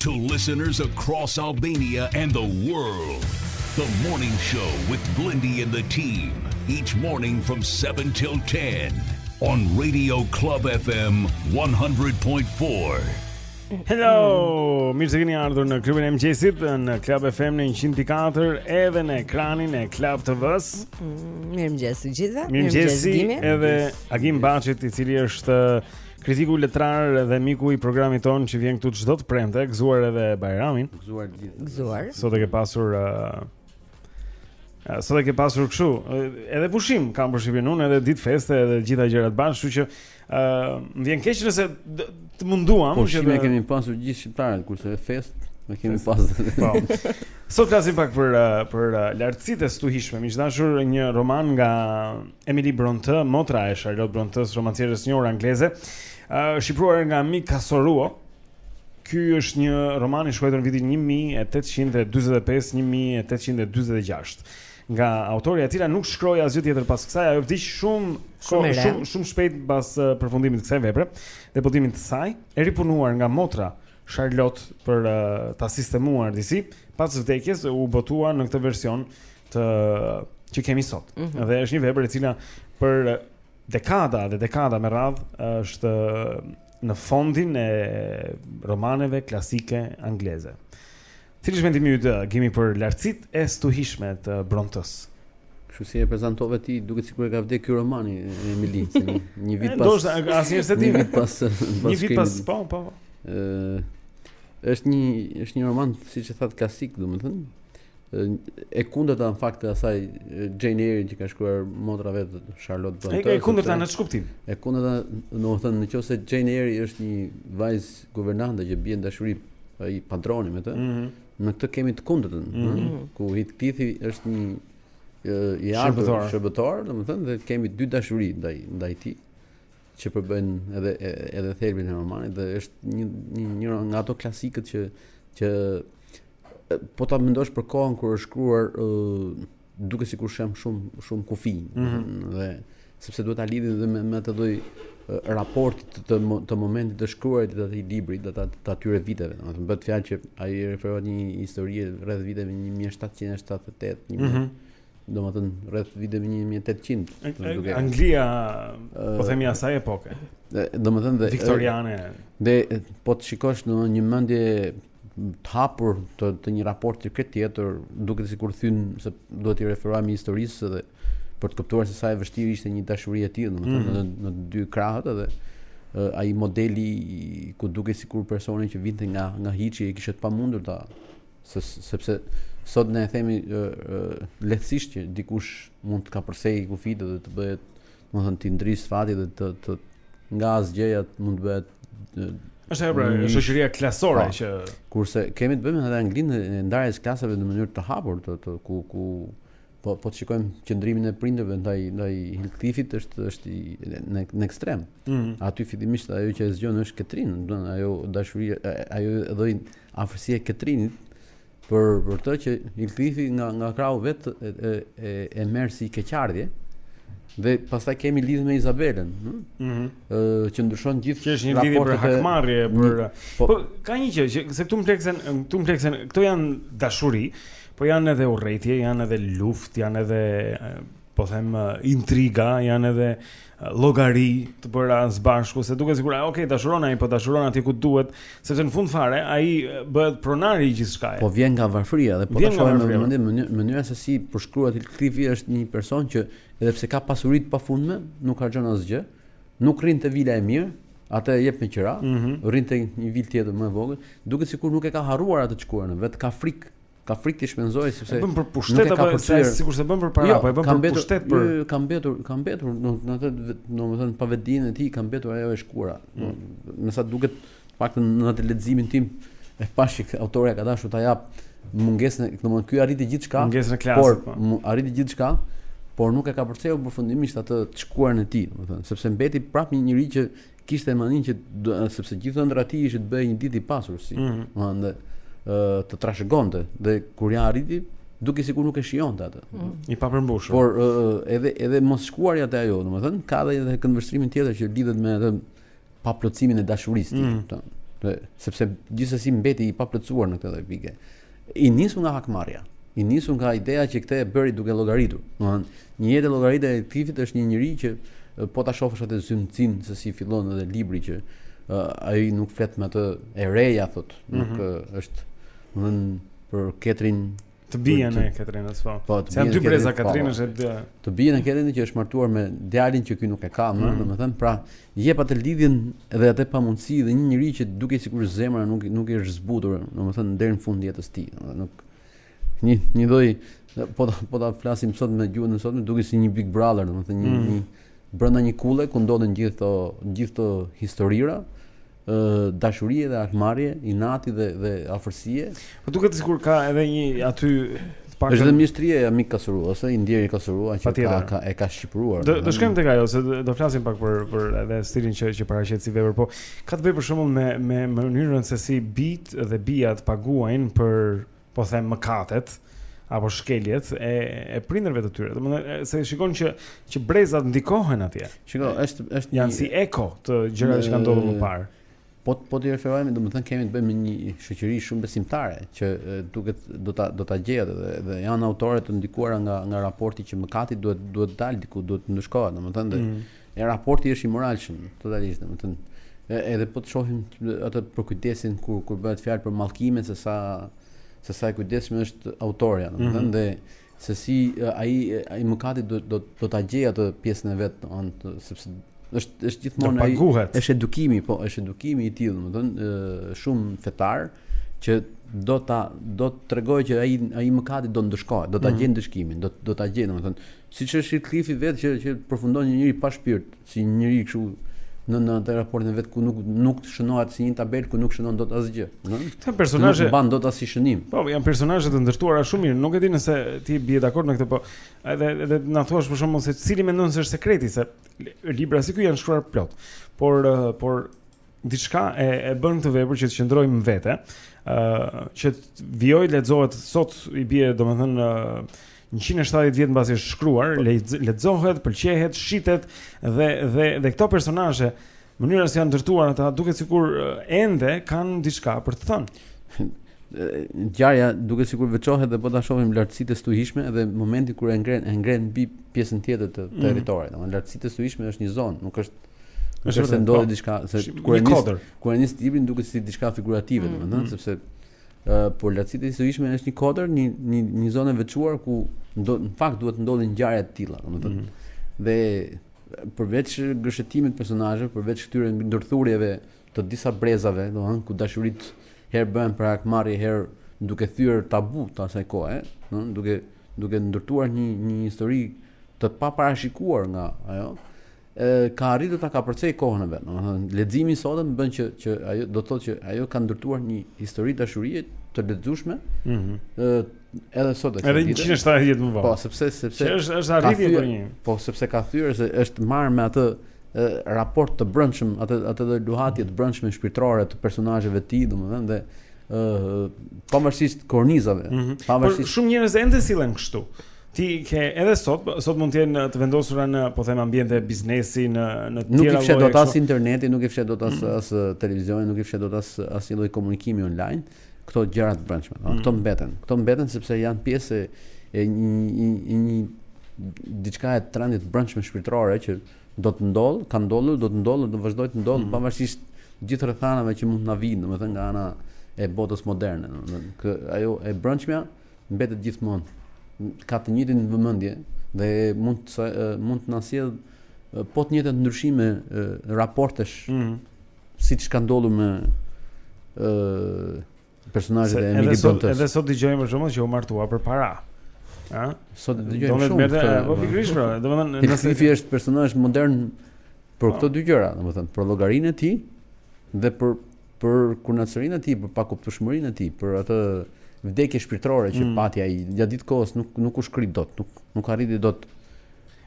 To listeners across Albania and the world, the morning show with Blendi and the team, each morning from 7 till 10 on Radio Club FM 100.4. Hello, mirë se keni ardhur në klubin e mëngjesit në Club FM në 104 edhe në ekranin e Club TV-s. Mirëmëngjes të gjithëve. Mirëmëngjes Gimi. edhe Agim Baçit, i cili është Kritiku letrar dhe miku i programit tonë që vjen këtu çdo të premte, gëzuar edhe Bajramin. Gëzuar gjithë. Gëzuar. Sot e ke pasur uh, sot e ke pasur kështu, edhe pushim kam përshtypjen unë, edhe ditë feste, edhe gjitha gjërat bashkë, kështu që ë uh, më vjen keq nëse të munduam po, që të kemi pasur gjithë shqiptarët këtë festë Në kemi pas dhe dhe po. dhe Sot flasim pak për, për lartësitë e stuhishme Mi qdashur një roman nga Emily Brontë, motra e Charlotte Brontës, romancierës së njohur angleze, është shqipruar nga Mika Soruo. Ky është një roman i shkruar në vitin 1845-1846 nga autorja e cila nuk shkroi asgjë tjetër pas kësaj, ajo vdiq shumë shumë shumë shum shpejt pas përfundimit të kësaj vepre, dhe botimit të saj, e ripunuar nga motra Charlotte për uh, ta sistemuar disi, pas vdekjes u botua në këtë version të që kemi sot. Mm -hmm. Dhe është një vepër e cila për dekada dhe dekada me radhë është në fondin e romaneve klasike angleze. Cili është mendimi yt Gimi për Lartësitë e stuhishme të Brontës? Kështu si e prezantove ti, duket sikur e ka vdekur ky romani Emilin, se një, një vit pas. Ndoshta asnjë se ti. Një vit pas. Një vit pas, po, po. Ëh, po. është një është një roman siç e the klasik, domethënë, e kundërta në fakt e asaj Jane Eyre që ka shkruar motra e vet Charlotte Brontë. E, e kundërta në ç'kuptim? E kundërta, domethënë nëse Jane Eyre është një vajzë guvernante që bie në dashuri ai patroni me të. Mm -hmm. Në këtë kemi të kundërtën, mm -hmm. ku Hithklifi është një i ardhur shërbëtor, shërbëtor domethënë dhe kemi dy dashuri ndaj ndaj tij. që përbën edhe edhe thelbin e romanit dhe është një një një nga ato klasikët që që po ta mendosh për kohën kur është shkruar uh, duket sikur shemb shumë shumë kufij mm -hmm. dhe sepse duhet ta lidhim dhe me, me atë lloj raporti të, të, të momentit të shkrimit të atij libri të, të, të atyre viteve domethënë bëhet fjalë që ai i referohet një historie rreth viteve 1778 mm -hmm. domethënë rreth viteve 1800 Anglia po themi asaj epoke domethënë dhe viktoriane dhe po të shikosh në një mendje të hapur të, të një raport krejt tjetër duket sikur thyen se duhet t'i referohemi historisë dhe për të kuptuar se sa e vështirë ishte një dashuri e tillë mm -hmm. në, në dy krahët edhe uh, ai modeli ku duket sikur personi që vinte nga, nga hiçi e kishte të pamundur ta sepse sot ne e themi lehtësisht që dikush mund të kapërcejë kufijtë dhe të bëhet, domethënë t'i ndrisë fati dhe të të nga asgjëja mund të bëhet Është ajo pra, shoqëria klasore po. që kurse kemi të bëjmë me Anglinë e ndarjes së klasave në mënyrë të hapur të, të ku ku Po po të shikojmë qëndrimin e prindërve ndaj ndaj Hithklifit është është i në, në ekstrem. Mm -hmm. Aty fillimisht ajo që e zgjon është Ketrin, domethënë ajo dashuri ajo lloj afërsie e Ketrinit për për të që Hithklifi nga nga krahu i vet e e, e, e merr si keqardhje. Dhe pastaj kemi lidhje me Izabelën, ëh, mm -hmm. ë që ndryshon gjithë që është një lidhje për hakmarrje për po, po, ka një gjë që se këtu mpleksen këtu mpleksen këto janë dashuri Po janë edhe urrejtje, janë edhe luftë, janë edhe po them intriga, janë edhe llogari të bëra së bashku, se duket sikur, ok, dashuron ai, po dashuron atje ku duhet, sepse në fund fare ai bëhet pronari i gjithçkaje. Po vjen nga varfëria dhe po ta shohim në mënyrë mënyra, mënyra se si përshkruhet Hithklifi është një person që edhe pse ka pasuri të pafundme, nuk harxhon asgjë, nuk rrin te vila e mirë, Atë e jep me qira, mm -hmm. rrin te një vilë tjetër më e vogël, duket sikur nuk e ka harruar atë të shkuarën, vetë ka frikë. Ka frikë t'i shpenzojë sepse e bën për pushtet apo për çfarë, sikur s'e bën për para, jo, po e bën për pushtet për. Jo, ka mbetur, ka mbetur në atë, domethënë pavetëdijen e tij, ka mbetur ajo e shkuara. Mm. Me sa duket, të paktën në atë leximin tim, e pashë që autorja ka dashur ta japë mungesën, domethënë ky arriti gjithçka, mungesën e klasës, por po. arriti gjithçka, por nuk e ka përcjellë përfundimisht atë të shkuarën e tij, domethënë, sepse mbeti prapë një njeri që kishte maninë që do, sepse gjithë ëndrra e tij ishte të bëhej një ditë i pasur si, mm -hmm. domethënë, ë të trashëgonte dhe kur ia arriti duket sikur nuk e shijonte atë. Mm -hmm. I papërmbushur. Por uh, edhe edhe mosshkuarja te ajo, domethënë, ka edhe këndvështrimin tjetër që lidhet me atë paplotësimin e dashurisë mm. tonë. Dhe sepse gjithsesi mbeti i paplotësuar në këtë lloj pike. I nisur nga hakmarrja, i nisur nga ideja që këtë e bëri duke llogaritur. Domethënë, një jetë llogaritë e Hithklifit është një njeri që po ta shohësh atë zymtësinë se si fillon edhe libri që uh, ai nuk flet me atë e reja thotë, nuk mm -hmm. është, domethënë, për Ketrin Të bijën e Ketrinës, po. po të janë dy breza po. Ketrinë është dy. Të bijën e Ketrinës që është martuar me djalin që ky nuk e ka më, mm. domethënë, pra jep atë lidhjen dhe atë pamundësi dhe një njeri që duket sikur zemra nuk nuk i është zbutur, domethënë deri në fund të jetës tij, domethënë nuk një një lloj po ta, po ta flasim sot me gjuhën e sotme duket si një Big Brother, domethënë një, mm. një brenda një kulle ku ndodhen gjithë këto gjithë këto historira. dashurie dhe hakmarrje, inati dhe dhe afërsie. Po duket sikur ka edhe një aty të paktën. Është dhe mjeshtëria e Amik Kasoruhos i ndjeri Kasoruho, që ka, ka e ka shqipëruar. Do do shkojmë tek ajo se do flasim pak për për edhe stilin që që paraqet si vepër, po ka të bëjë për shembull me me mënyrën se si bijtë dhe bijat paguajnë për po them mëkatet apo shkeljet e e prindërve të tyre. Domethënë se shikon që që brezat ndikohen atje. Shiko, është është janë si eko të gjërave që kanë ndodhur më parë. Po po t'i referohemi, domethënë kemi të bëjmë me një shoqëri shumë besimtare që duket do ta do ta gjejë dhe dhe janë autore të ndikuara nga nga raporti që mëkati duhet duhet të dalë diku, duhet të ndëshkohet, domethënë dhe mm. E raporti është i moralshëm, totalisht, domethënë edhe po të shohim atë përkujdesin kur kur bëhet fjalë për mallkime se sa se sa e kujdesshme është autorja, domethënë mm -hmm. dhe se si ai ai mëkati do do do ta gjejë atë pjesën e vet, domethënë sepse është është gjithmonë ai është edukimi, po është edukimi i tillë, domethënë shumë fetar që do ta do të tregojë që ai ai mëkati do ndëshkohet, do ta mm -hmm. gjejë ndëshkimin, do do ta gjejë, domethënë Siç është Hithklifi vetë që që përfundon një njeri pa shpirt, si një njeri kështu në në atë raportin e vet ku nuk nuk shënohet si një tabelë ku nuk shënon dot asgjë. Këto personazhe mban dot as si shënim. Po, janë personazhe të ndërtuara shumë mirë. Nuk e di nëse ti bie dakord me këtë, po edhe edhe na thuash për shkakun, se cili mendon se është sekreti se libra si ky janë shkruar plot. Por por diçka e e bën këtë vepër që të qëndrojë më vete, ë uh, që vijon lexohet sot i bie domethënë uh, njëqind e shtatëdhjetë vjet mbasi është shkruar, po. lexohet, pëlqehet, shitet dhe dhe dhe këto personazhe, mënyra se si janë ndërtuar ata, duket sikur ende kanë diçka për të thënë. Ngjarja duket sikur veçohet dhe po ta shohim lartësitë e stuhishme dhe momentin kur e ngren e ngren mbi pjesën tjetër të mhm. territorit. Mm. Domethënë lartësitë e stuhishme është një zonë, nuk është është se ndodhi po. diçka se kur e nis kur e nis librin duket si diçka figurative, mm. domethënë mm. sepse por lartësitë e stuhishme është një kodër, një një një zonë e veçuar ku në fakt duhet të ndodhin ngjarje të tilla, domethënë. Mm -hmm. Dhe përveç gërshetimit të personazheve, përveç këtyre ndërthurjeve të disa brezave, domethënë ku dashuritë herë bëhen për hakmarrje, herë duke thyer tabu të asaj kohe, domethënë duke duke ndërtuar një një histori të paparashikuar nga ajo. ka arritur ta kapërcejë kohën e vet. Domethënë, leximi i sotëm më bën që që ajo do të thotë që ajo ka ndërtuar një histori dashurie të lexueshme. Ëh. Mm -hmm. Edhe sot e ka. Edhe 170 më vonë. Po, sepse sepse që është është arritje për një. Po, sepse ka thyer se është marrë me atë raport të brendshëm, atë atë dhe luhatje të brendshme shpirtërore të personazheve të tij, domethënë dhe ëh pavarësisht kornizave, mm -hmm. pavarësisht shumë njerëz ende sillen kështu. Ti ke edhe sot, sot mund të jenë të vendosura në, po them, ambiente biznesi në në të tjera. Nuk i fshet dot as interneti, nuk i fshet dot as mm. as televizioni, nuk i fshet dot as asnjë lloj komunikimi online. Këto gjëra të brendshme, mm. këto mbeten. Këto mbeten sepse janë pjesë e një një një diçka e trendit të brendshëm shpirtëror që do të ndodhë, ka ndodhur, do të ndodhë, do të vazhdojë të ndodhë mm. pavarësisht gjithë rrethanave që mund të na vijnë, domethënë nga ana e botës moderne, domethënë kë ajo e brendshmja mbetet gjithmonë ka të njëjtën vëmendje dhe mund të mund të na sjellë po të njëjtat ndryshime raportesh mm -hmm. siç ka ndodhur me ë personazhet e Emily Brontë. Edhe sot dëgjojmë për shkakun që u martua për para. Ëh? Sot dëgjojmë shumë. Do të po pikërisht pra, domethënë nëse ti është personazh modern për këto dy gjëra, domethënë për llogarinë e tij dhe për për kurnacërinë e tij, për pakuptueshmërinë e tij, për atë vdekje shpirtërore që mm. pati ai gjatë gjithë kohës nuk nuk u shkri dot, nuk nuk arriti dot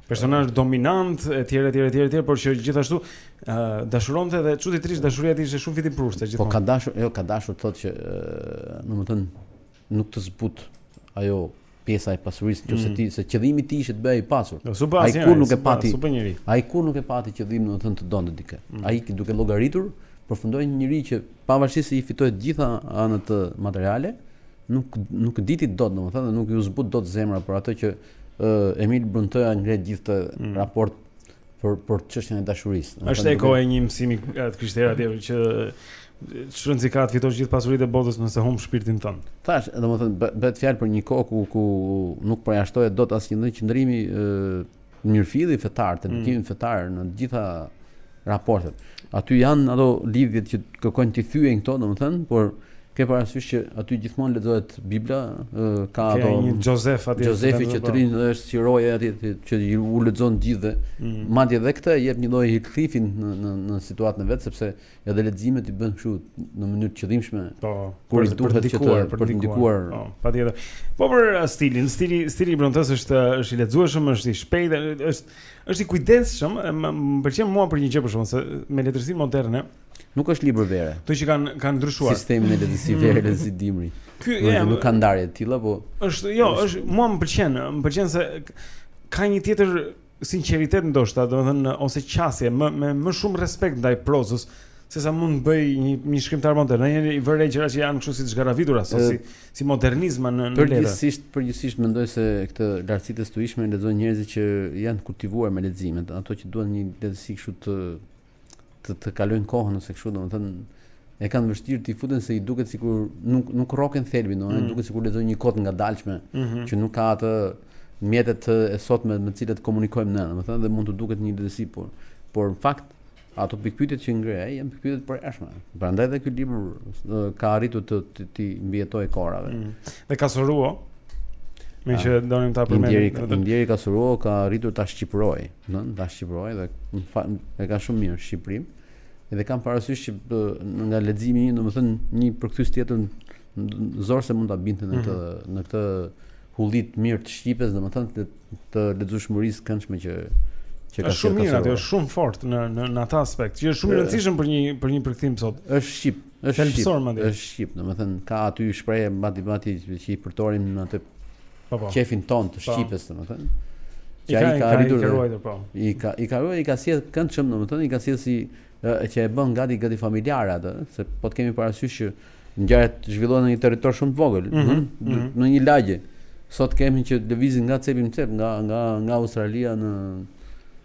personazh dominant etj etj etj etj, por që gjithashtu uh, dashuronte dhe çuditërisht dashuria e tij ishte shumë fitimprurëse gjithmonë. Po ka dashur, jo ka dashur thotë që uh, domethënë Nuk të zbut ajo pjesa e pasurisë nëse mm. ti se qëllimi i tij ishte të bëhej i pasur. Jo, ai kurrë nuk e pati. Ai kurrë nuk e pati qëllim domethënë të donte dikë. Mm. Ai duke llogaritur përfundoi një njeri që pavarësisht se i fitoi të gjitha anët materiale, nuk nuk diti dot domethënë dhe nuk iu zbut dot zemra për atë që uh, Emili Bronteja ngre gjithë të mm. raport për për çështjen e dashurisë. Është eko e një mësimi të krishterë atje që ç'rëndësi ka të fitosh gjithë pasuritë e botës nëse humb shpirtin tënd. Tash, domethënë bëhet fjalë për një kohë ku ku nuk përjashtohet dot asnjë ndonjë qëndrimi ë mirëfilli fetar, të mm. fetar në të gjitha raportet. Aty janë ato lidhjet që kërkojnë të thyejnë këto, domethënë, por ke parasysh që aty gjithmonë lexohet Bibla, ka ato një Josef aty. Josefi që rrin dhe është si roja aty që u lexon gjithë. Mm. Madje edhe këtë jep një lloj Hithklifi në në në situatën e vet sepse edhe leximet i bën kështu në mënyrë të qëllimshme. Po, kur i duhet të thotë për të ndikuar. Po, patjetër. Po për uh, stilin, stili stili i Brontes është uh, është i lexueshëm, është i shpejtë, është Është i kujdesshëm, më pëlqen mua për një gjë për shkak se me letërsinë moderne nuk është libër vere. Kto që kanë kanë ndryshuar sistemin e letërsisë mm. vere si dimri. Ky ja, nuk ka ndarje të tilla, po është jo, është mua më pëlqen, më pëlqen se ka një tjetër sinqeritet ndoshta, domethënë ose qasje më me më shumë respekt ndaj prozës se sa mund të bëjë një një shkrimtar modern. Ndonjëherë vë re gjëra që janë kështu si të zhgarravitura, si si modernizma në në përgjithësisht përgjithësisht mendoj se këtë lartësi të stuhishme lexojnë njerëzit që janë kultivuar me leximet, ato që duan një letërsi kështu të të të kalojnë kohën ose kështu, domethënë e kanë vështirë t'i futen se i duket sikur nuk nuk rrokin thelbin, domethënë mm. duket sikur lexojnë një kohë të ngadalshme mm -hmm. që nuk ka atë mjetet e sotme me të cilat komunikojmë ne, domethënë dhe mund të duket një letërsi, por por në fakt Ato pikëpyetje që ngre ai janë pikëpyetje të përhershme. Prandaj dhe ky libër ka arritur të t'i mbijetojë kohërave. Mm. Dhe Kasoruho. Me ah, që donim ta përmendim. I ndjeri Kasoruho ka arritur ta shqipërojë, domethënë ta shqipërojë dhe e ka shumë mirë shqipërimin. Dhe kam parasysh që nga leximi i, domethënë, një përkthyes tjetër Zor se mund ta binte në këtë mhm. në këtë hulli të mirë të shqipes, domethënë të, të lexueshmërisë së këndshme që që ka shumë mirë, ai është shumë i fortë në në në atë aspekt. Që është shumë i rëndësishëm për një për një përkthim sot. Është shqip, është shqip. Është shqip, domethënë ka aty shprehje gati gati që i përdorim në atë po, po. qejfin tonë të po. shqipes domethënë. Që ai ka arritur t'i ruajë po. I ka i ka ruajtur, i ka sjellë këndshëm domethënë, i ka sjellë si ë që e bën gati gati familjare atë, se po të kemi parasysh që ngjarjet zhvillohen në një territor shumë të vogël, mm -hmm, mm -hmm. në një lagje. Sot kemi që lëvizin nga cepi në cep, nga nga nga Australia në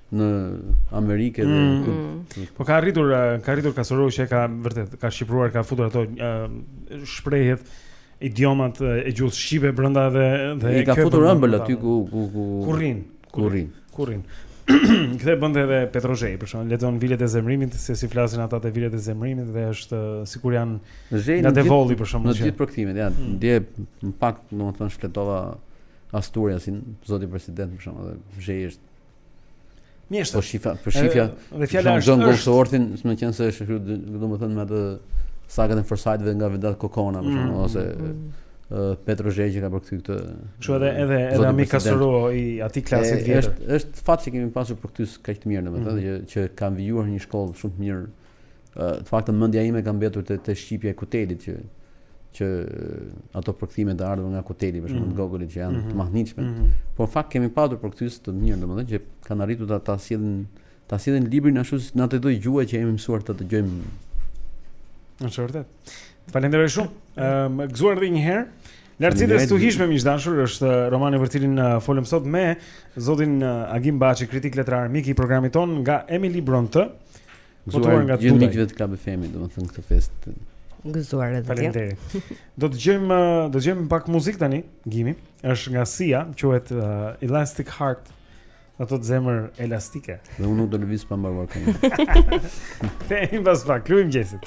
në Amerikë dhe mm. ku mm. po ka arritur ka arritur Kasoruho që ka vërtet ka shqipëruar ka futur ato uh, shprehjet idiomat e gjuhës shqipe brenda dhe dhe i ka futur ëmbël aty ku ku ku kurrin kurrin kurrin këtë bënte edhe Petro Zheji për shembull lexon Vilet e zemërimit se si flasin ata te Vilet e zemërimit dhe është sikur janë nga Devolli për shembull në gjithë përkthimet janë mm. dje pak domethënë shfletova Asturiasin zoti president për shembull dhe Zheji është Mjeshtër. Po shifja, po shifja. Bie fjala është John Galsworthyn, meqenëse është këtu, domethënë me atë sagën e Forsajtëve nga Vedat Kokona, për shembull, mm. ose mm. Petro Zheji që ka përkthyer këtë. Kështu edhe edhe edhe Amik Kasoruho i atij klasi të vjetër. Është është fat që kemi pasur përkthyes kaq të mirë domethënë mm. që që kanë vijuar një shkollë shumë të mirë Në fakt mendja ime ka mbetur te te shqipja e Kutelit që që ato përkthime të ardhur nga Kuteli për shembull mm. të Gogolit që janë mm -hmm. të mahnitshme. Mm -hmm. Por në fakt kemi patur përkthyes të mirë domethënë që kanë arritur ta ta sjellin ta sjellin librin ashtu si në atë lloj gjuhë që jemi mësuar të dëgjojmë. Në çortet. Falënderoj shumë. Ëm um, gëzuar edhe një herë. Lartësitë e stuhishme miq të dashur është uh, romani për cilin uh, folëm sot me zotin uh, Agim Baçi, kritik letrar, mik i programit tonë nga Emily Brontë. Gëzuar dhe gjithë miqve të Club FM-it, domethënë këtë festë. Gëzuar edhe ti. Faleminderit. Do të dëgjojmë uh, do të dëgjojmë pak muzikë tani, Gimi. Është nga Sia, quhet uh, Elastic Heart. Do të thotë zemër elastike Dhe unë nuk do lëviz pa mbaruar kënga. Kthehemi pas pak, Klubi i mëngjesit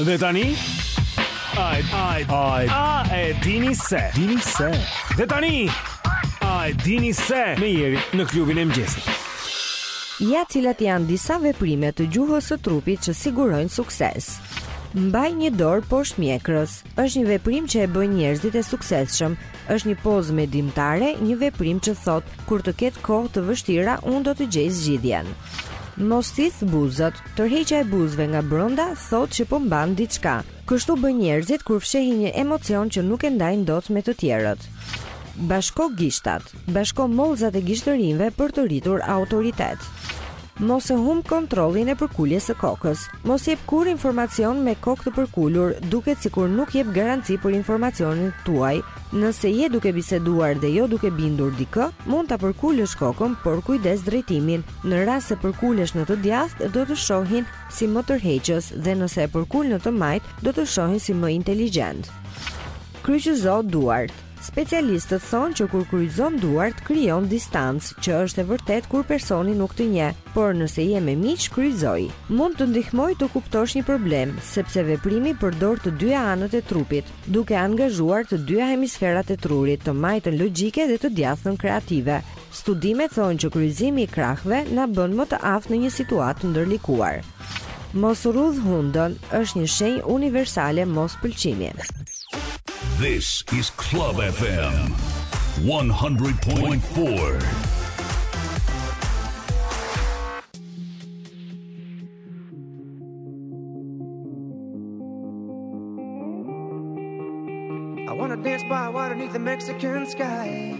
Dhe tani Ai ai ai a e dini se dini se dhe tani ai dini se me Jerin në klubin e mëngjesit ja cilat janë disa veprime të gjuhës së trupit që sigurojnë sukses mbaj një dorë poshtë mjekrës është një veprim që e bëjnë njerëzit e suksesshëm Është një pozë mendimtare, një veprim që thotë kur të ketë kohë të vështira unë do të gjej zgjidhjen. Mos thith buzët. Tërheqja e buzëve nga brenda thotë që po mban diçka. Kështu bëjnë njerëzit kur fshehin një emocion që nuk e ndajnë dot me të tjerët. Bashko gishtat. Bashko mollzat e gishtërinjve për të rritur autoritet. Mos e humb kontrollin e përkuljes së kokës. Mos jep kurrë informacion me kokë të përkulur, duket sikur nuk jep garanci për informacionin tuaj. Nëse je duke biseduar dhe jo duke bindur dikë, mund ta përkulësh kokën, por kujdes drejtimin. Në rast se përkulesh në të djathtë, do të shohin si më tërheqës dhe nëse e përkul në të majtë, do të shohin si më inteligjent. Kryqëzo duart. Specialistët thonë që kur kryqëzon duart, krijon distancë, që është e vërtetë kur personi nuk të njeh, por nëse je me miq, kryqëzoji. Mund të ndihmojë të kuptosh një problem, sepse veprimi përdor të dyja anët e trupit, duke angazhuar të dyja hemisferat e trurit, të majtën logjike dhe të djathtën kreative. Studimet thonë që kryqëzimi i krahëve na bën më të aftë në një situatë të ndërlikuar. Mos rrudh hundën, është një shenjë universale mos pëlqimi. This is Club FM 100.4. beneath the Mexican sky.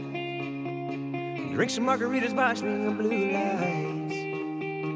Drink some margaritas, by a string of blue lights.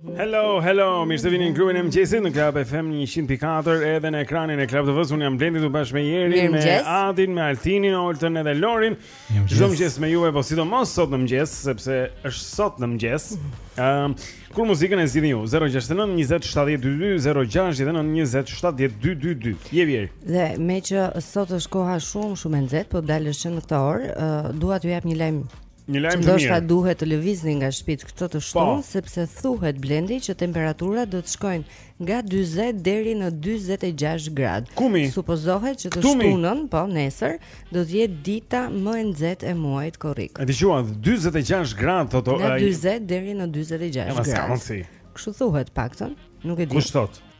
Hello, hello, mirë se vini në klubin e mëngjesit në Club FM 104 edhe në ekranin e Club TV-s. Unë jam Blendi këtu bashkë me Jerin, me Adin, me Altinin, Oltën edhe Lorin. Çdo mëngjes me juve, po sidomos sot në mëngjes, sepse është sot në mëngjes. Ëm, uh, kur muzikën e zgjidhni ju? 069 20 70 222 069 20 70 222. Javier. Dhe meqë sot është koha shumë shumë e nxehtë, po dalësh që në këtë orë, uh, dua t'ju jap një lajm Një lajm të mirë. Ndoshta duhet të lëvizni nga shtëpitë këtë të shtunë po. sepse thuhet Blendi që temperaturat do të shkojnë nga 40 deri në 46 gradë. Ku mi. Supozohet që të shtunën, po, nesër do të jetë dita më e nxehtë e muajit korrik. E dëgjuan 46 gradë thotë. Nga 40 deri në 46 gradë. Kështu thuhet paktën, nuk e di. Kush thotë.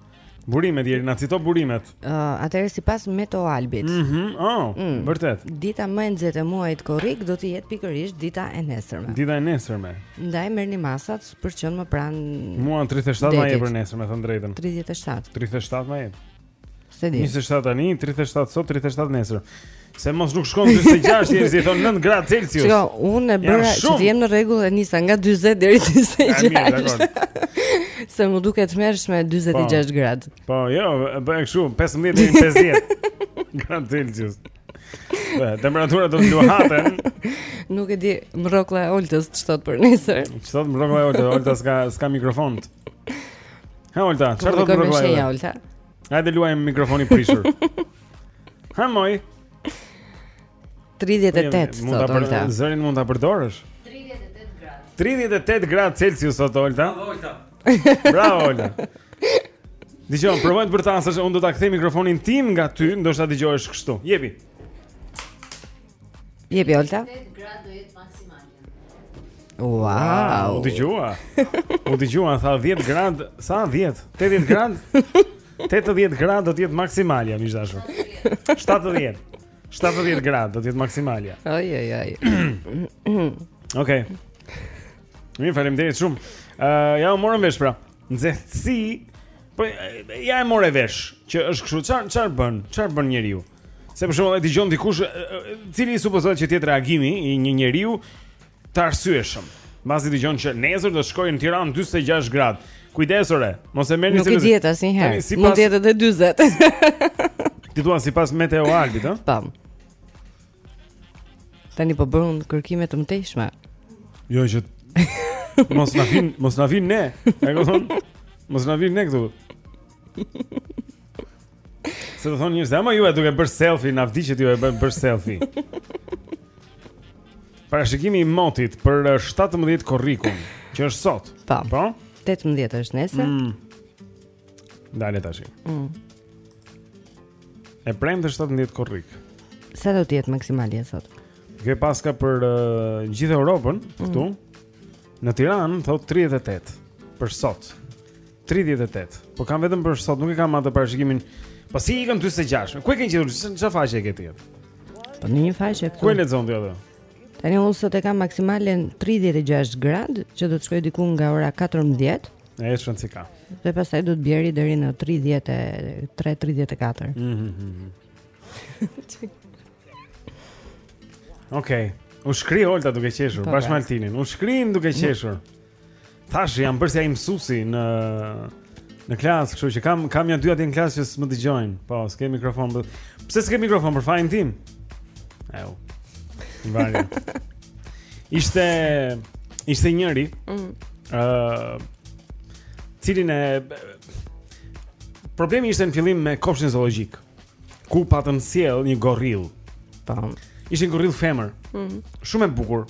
Burimet Jeri na cito burimet. Ë, uh, atëherë sipas Meteo Albit. Mhm. Mm oh, mm. vërtet. Dita më e nxehtë e muajit korrik do të jetë pikërisht dita e nesërme. Dita e nesërme. Ndaj merrni masat për të qenë më pranë. Mua 37 më jep për nesër, me thënë drejtën. 37. 37 më jep. S'e di. 27 tani, 37 sot, 37 nesër. Se mos nuk shkon 46 njerëz i thon 9 gradë Celsius. Jo, unë e bëra që të jem në rregull e nisa nga 40 deri te 46. Se më duket tmerrshme 46 gradë. Po, jo, bëj kështu 15 deri në 50 gradë Celsius. Dhe, temperatura do të luhaten Nuk e di mrekulla e Oltës ç'thotë për nesër Ç'thotë mrekulla e Oltës, Olta s'ka, s'ka mikrofon Hë Olta, çfarë thotë mrekulla e Oltës? Hajde luajmë mikrofoni i prishur. Hë moj. 38 mund ta përdor. Zërin mund ta përdorësh. 38 gradë. 38 gradë Celsius thotë Olta. Bravo Olta. Dëgjo, provo njëherë të bërtasësh, unë do ta kthej mikrofonin tim nga ty, ndoshta dëgjohesh kështu. Jepi. Jepi Olta. 38 gradë do jetë maksimale. Wow. U dëgjua. U dëgjua tha 10 grad, sa 10? 80 grad? 80 grad do të jetë maksimalja, miq të dashur. 70. 70 grad do të jetë maksimalja. Ai ai ai. Okej. Mirë, faleminderit shumë. Ë uh, ja u morëm vesh pra. Nxehtësi. Po ja e more vesh që është kështu. Çfarë çfarë bën? Çfarë bën njeriu? Se për shembull e dëgjon dikush, cili supozohet që të jetë reagimi i një njeriu të arsyeshëm. Mbasi dëgjon që nesër do të shkojë në Tiranë 46 gradë. Kujdes ore, mos e merrni se Nuk i dihet asnjëherë. Si Mund të jetë edhe 40. Ti thua sipas Meteo Albit, ëh? Po. Tani po bën kërkime të mëtejshme. Jo që mos na vin, mos na vin ne. E kupton? Mos na vin ne këtu. Se do thonë njerëzit ama ju jeni duke bërë selfie, na vdiqet ju duke bërë selfie. Parashikimi i motit për 17 uh, korrikun, që është sot. Po. Po. 18 është nesër. Mm. Dale tash. Mm. E premte 17 korrik. Sa do të jetë maksimali sot? Kjo e paska për uh, gjithë Europën mm. këtu. Mm. Në Tiranë thot 38 për sot. 38. Po kam vetëm për sot, nuk e kam atë parashikimin. Po si ikën 46? Ku e kanë gjetur? Çfarë faqe e ke ti? Po në një faqe këtu. Ku e lexon ti atë? Tani unë sot e kam maksimalen 36 grad, që do të shkojë diku nga ora 14. E është shumë cika. Dhe pastaj do të bjeri deri në 33 34. Mhm. Mm Okej. Okay. U shkri Olta duke qeshur, po, bashkë me Altinin. U shkrin duke qeshur. Tash jam bërë si ai mësuesi në në klas, kështu që kam kam nja dy atje në klas që s'më dëgjojnë. Po, s'ke mikrofon. Bë... Pse s'ke mikrofon për fajin tim? Ew. Vani. ishte ishte njëri. Ëh, mm. uh, cilin e problemi ishte në fillim me kopshtin zoologjik. ku patën sjell një gorrill. Tam. Ishte një gorrill femër. Ëh. Mm -hmm. Shumë e bukur.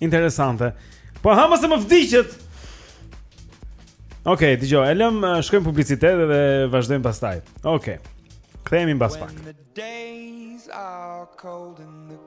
Interesante. Po ama se më vdiqët. Okej, okay, dëgjoj. E lëm shkojmë publicitet dhe vazhdojmë pastaj. Okej. Okay. Kthehemi mbas pak. When the days are cold and the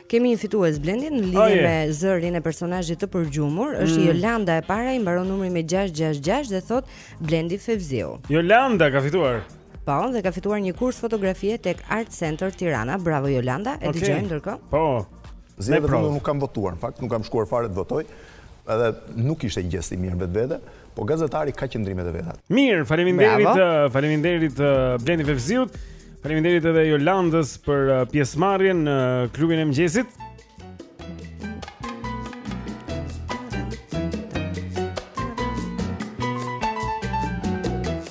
Kemi një fitues Blendi në lidhje Aje. me zërin e personazhit të përgjumur, është mm. Jolanda e para i mbaron numri me 666 dhe thot Blendi Fevziu. Jolanda ka fituar. Po, dhe ka fituar një kurs fotografie tek Art Center Tirana. Bravo Jolanda, e okay. dëgjojmë ndërkohë. Po. Zë vetëm nuk kam votuar, në fakt nuk kam shkuar fare të votoj. Edhe nuk ishte një gjest i mirë në vetvete, Po gazetari ka qëndrimet e veta. Mirë, faleminderit, faleminderit Blendi Fevziut. Faleminderit edhe Jolandës për uh, pjesëmarrjen në klubin e mëngjesit.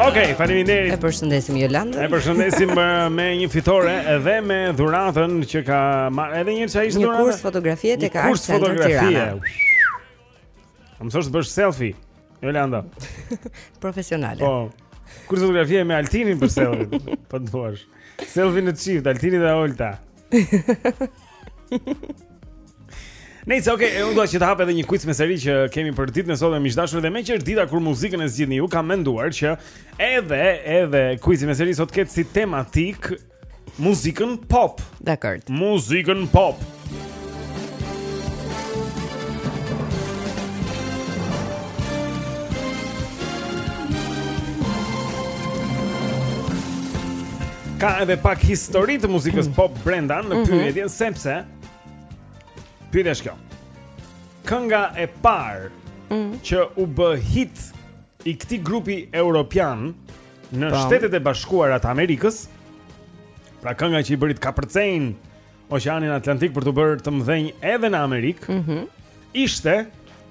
Okej, okay, faleminderit. E përshëndesim Jolanda. E përshëndesim me një fitore edhe me dhuratën që ka marrë edhe një çfarë dhurate. Një kurs fotografie tek Art Center Tirana. A mëson të bësh selfie, Jolanda? Profesionale. Po, kurs fotografie me Altinin për selfie, po të duash. Selfie në çift, Altini dhe Olta. Nejse, okay, e unë dua që të hap edhe një quiz me seri që kemi për ditën e sotme miq të dashur dhe meqë është dita kur muzikën e zgjidhni ju, kam menduar që edhe, edhe quizi me seri sot të ketë si tematikë Muzikën pop. Dakor. Muzikën pop. Ka edhe pak histori të muzikës mm. pop brenda në mhm. pyetjen sepse pyetja është kjo. Kënga e parë mm. që u bë hit i këtij grupi europian Në Tam. Shtetet e Bashkuara të Amerikës, pra kënga që i bëri të kapërcejnë oqeanin Atlantik për t'u bërë të mëdhenj edhe në Amerikë, mm -hmm. ishte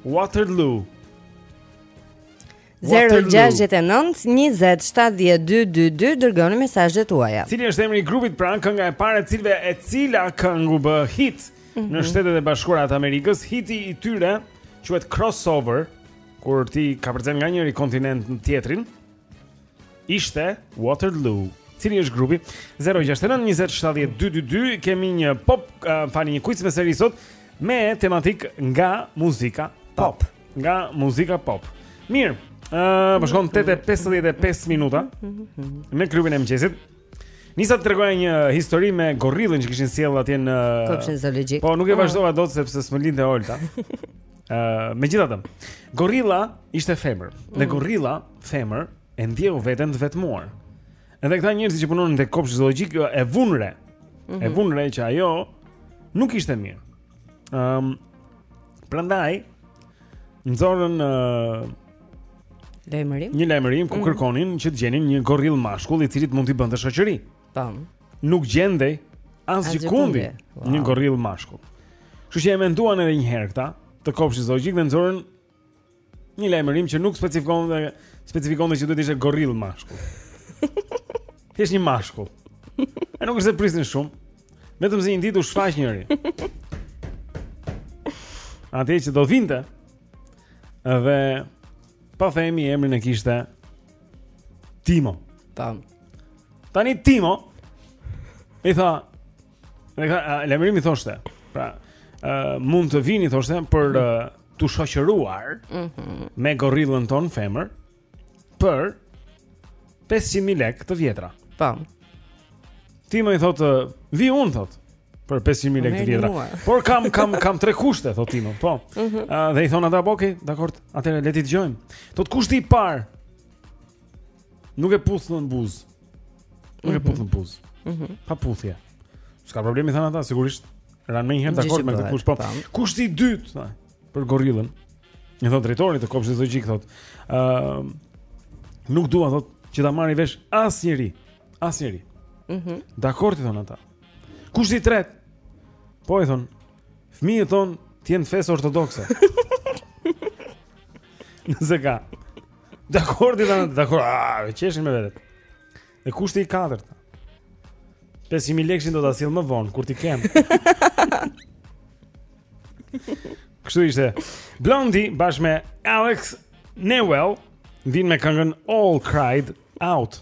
Waterloo. 0-6-9-20-70-222 Dërgoni mesazhet tuaja Cili është emri i grupit pra në kënga e parë e të cilëve e cila këngë u bë hit mm -hmm. Në mhm. Shtetet e Bashkuara të Amerikës Hiti i tyre Quhet crossover Kur ti kapërcen nga njëri kontinent në tjetrin Ishte Waterloo. Cili është grupi? 069 20 70 222 kemi një pop uh, fani një quiz me seri sot me tematikë nga muzika pop. pop. Nga muzika pop. Mirë. Ëh, uh, po shkon 8:55 minuta. Në klubin e mëngjesit. Nisa të tregoja një histori me gorillën që kishin sjellë atje në kopshtin zoologjik. Po nuk e vazhdova dot sepse s'më linte Olta. Uh, megjithatë Gorilla ishte femër mm. Dhe gorilla femër E ndjeu veten të vetëmuar Edhe këta njerëzit që punonin te kopshti zoologjik E vunë re mm -hmm. E mhm. vunre që ajo Nuk ishte mirë um, Prandaj Nxorën uh, Një lajmërim ku mm. kërkonin që të gjenin një gorill mashkull i cili mund t'i bënte shoqëri. Pam. Nuk gjendej asgjëkundi wow. një gorrill mashkull. Kështu që e menduan edhe një herë këta, te kopshti zoologjik dhe nxorën një lajmërim që nuk specifikonte specifikonte se duhet të ishte gorrill mashkull. Thjesht një mashkull. E nuk është se prisnin shumë? Vetëm se një ditë u shfaq njëri. Atje që do vinte. Dhe ta themi emrin e kishte Timo. Tan. Tani Timo i tha, ne, lajmërimi thoshte, pra, uh, mund të vini thoshte për uh, t'u shoqëruar mm -hmm. me gorillën tonë femër për 500.000 lekë të vjetra. Po. Timo i thotë, vij unë thotë për 500.000 lekë të vjetra. Por kam kam kam tre kushte, thotë Timo. Po. Uh, dhe i thonë ata, "Ok, dakord, atëherë le t'i dëgjojmë." Thotë kushti i parë Nuk e puth në buzë. Nuk e mhm. puth në buzë. Mhm. Pa puthje. S'ka problem i thanë ata, sigurisht. Ranë menjëherë dakord me këtë kusht po. Kushti i dytë, tha, për gorillën. I thotë drejtorit të kopshtit zoologjik thotë, ë uh, nuk dua thotë që ta marrë vesh asnjëri, asnjëri. Mhm. Mm dakord i thonë ata. Kushti i tretë? Po i thotë, fëmijët tanë të jenë të fesë ortodokse. Nëse ka. Dakord, i thonë, dakord. Ah, qeshin me vete. E kushti i katërt. 5000 lekëshin do ta sjell më vonë kur t'i kem. Kështu ishte. Blonde bashkë me Alex Newell vijnë me këngën All Cried Out.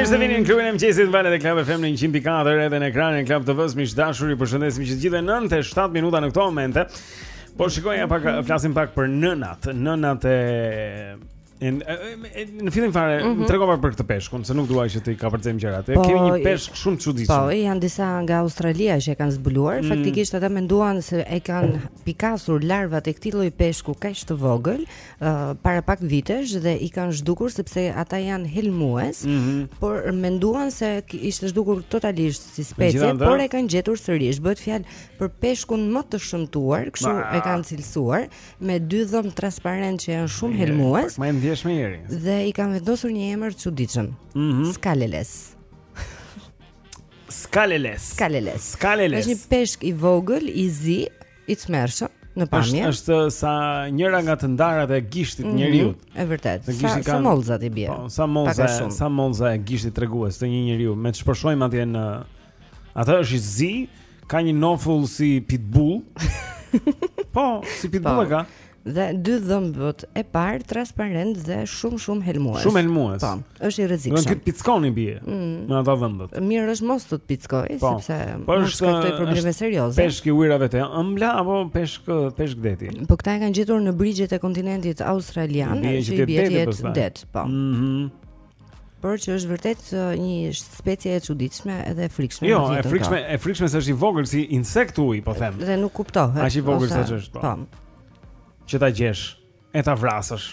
Mirë se vini në klubin e mëngjesit në valët e Club FM në 100.4 Edhe në ekranin e Club TV-së Miq të dashur ju përshëndesim të gjithë 9 e 7 minuta në këto momente Po shikoj ja pak Flasim pak për nënat Nënat e E, në fillim fare mm -hmm. tregova për këtë peshkun, se nuk dua që t'i kapërcejmë gjërat. Po, kemi një peshk shumë të çuditshëm. Po, janë disa nga Australia që e kanë zbuluar. Mm -hmm. Faktikisht ata menduan se e kanë pikasur larvat e këtij lloji peshku kaq të vogël uh, para pak vitesh dhe i kanë zhdukur sepse ata janë helmues, mm -hmm. por menduan se ishte zhdukur totalisht si specie, Gjithandë. por e kanë gjetur sërish. Bëhet fjalë për peshkun më të shëmtuar, kështu e kanë cilësuar. me dy dhëmbë transparent që janë shumë helmues. Më e ndjeshme ieri. Dhe i kanë vendosur një emër të çuditshëm. Mm -hmm. Skaleles. Skaleles. Skaleles. Skaleles. Është një peshk i vogël, i zi, i tmerrshëm në pamje. Është është sa njëra nga të ndarat e gishtit mm -hmm. të njeriut. Është vërtet. Sa, kanë... sa mollëza, i bie. Po, sa mollëza, sa mollëza e gishtit tregues të një njeriu. Me ç'po shohim atje në Ai është i zi, ka një nofull si pitbull. po, si pitbull e po. ka. Dhe dy dhëmbët e parë transparent dhe shumë shumë helmues. Shumë helmues. Po, është i rrezikshëm. Do të të pickojë i bie. Mm. Me ata dhëmbët. Mirë është mos të të pickojë po. sepse po mund të shkaktojë probleme serioze. Peshk i ujërave të ëmbla apo peshk peshk deti. Po këta e kanë gjetur në brigjet e kontinentit australian, që i bie të jetë det, po. Mhm. Mm Por që është vërtet një specie e çuditshme edhe e frikshme. Jo, e frikshme, e frikshme se është i vogël si insekt uji, po them. Dhe nuk kuptohet. Aq i vogël sa është, po. po. Që ta gjesh e ta vrasësh.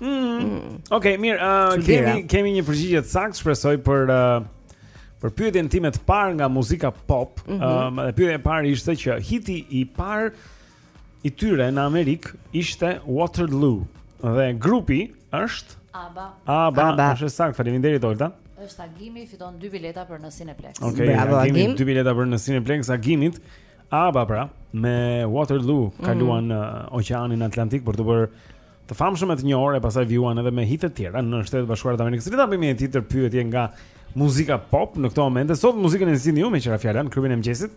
Mm. mm. Okej, mirë, uh, kemi kemi një përgjigje të saktë, shpresoj për uh, për pyetjen time të parë nga muzika pop. Mm -hmm. uh, dhe pyetja e parë ishte që hiti i parë i tyre në Amerikë ishte Waterloo dhe grupi është Aba. Aba, Aba. është saktë. Faleminderit Olta. Është Agimi fiton dy bileta për në Cineplex. Okej, bravo, Agimi, Agim. dy bileta për në Cineplex Agimit. Aba pra, me Waterloo mhm. kaluan mm. uh, Oqeanin Atlantik për t'u bërë të famshëm e të njohur, e pastaj vijuan edhe me hite të tjera në Shtetet e Bashkuara të Amerikës. Le ta bëjmë një tjetër pyetje nga muzika pop në këto momente. Sot muzikën e zgjidhni ju me, Kira, fjalën, Klubin e Mëngjesit.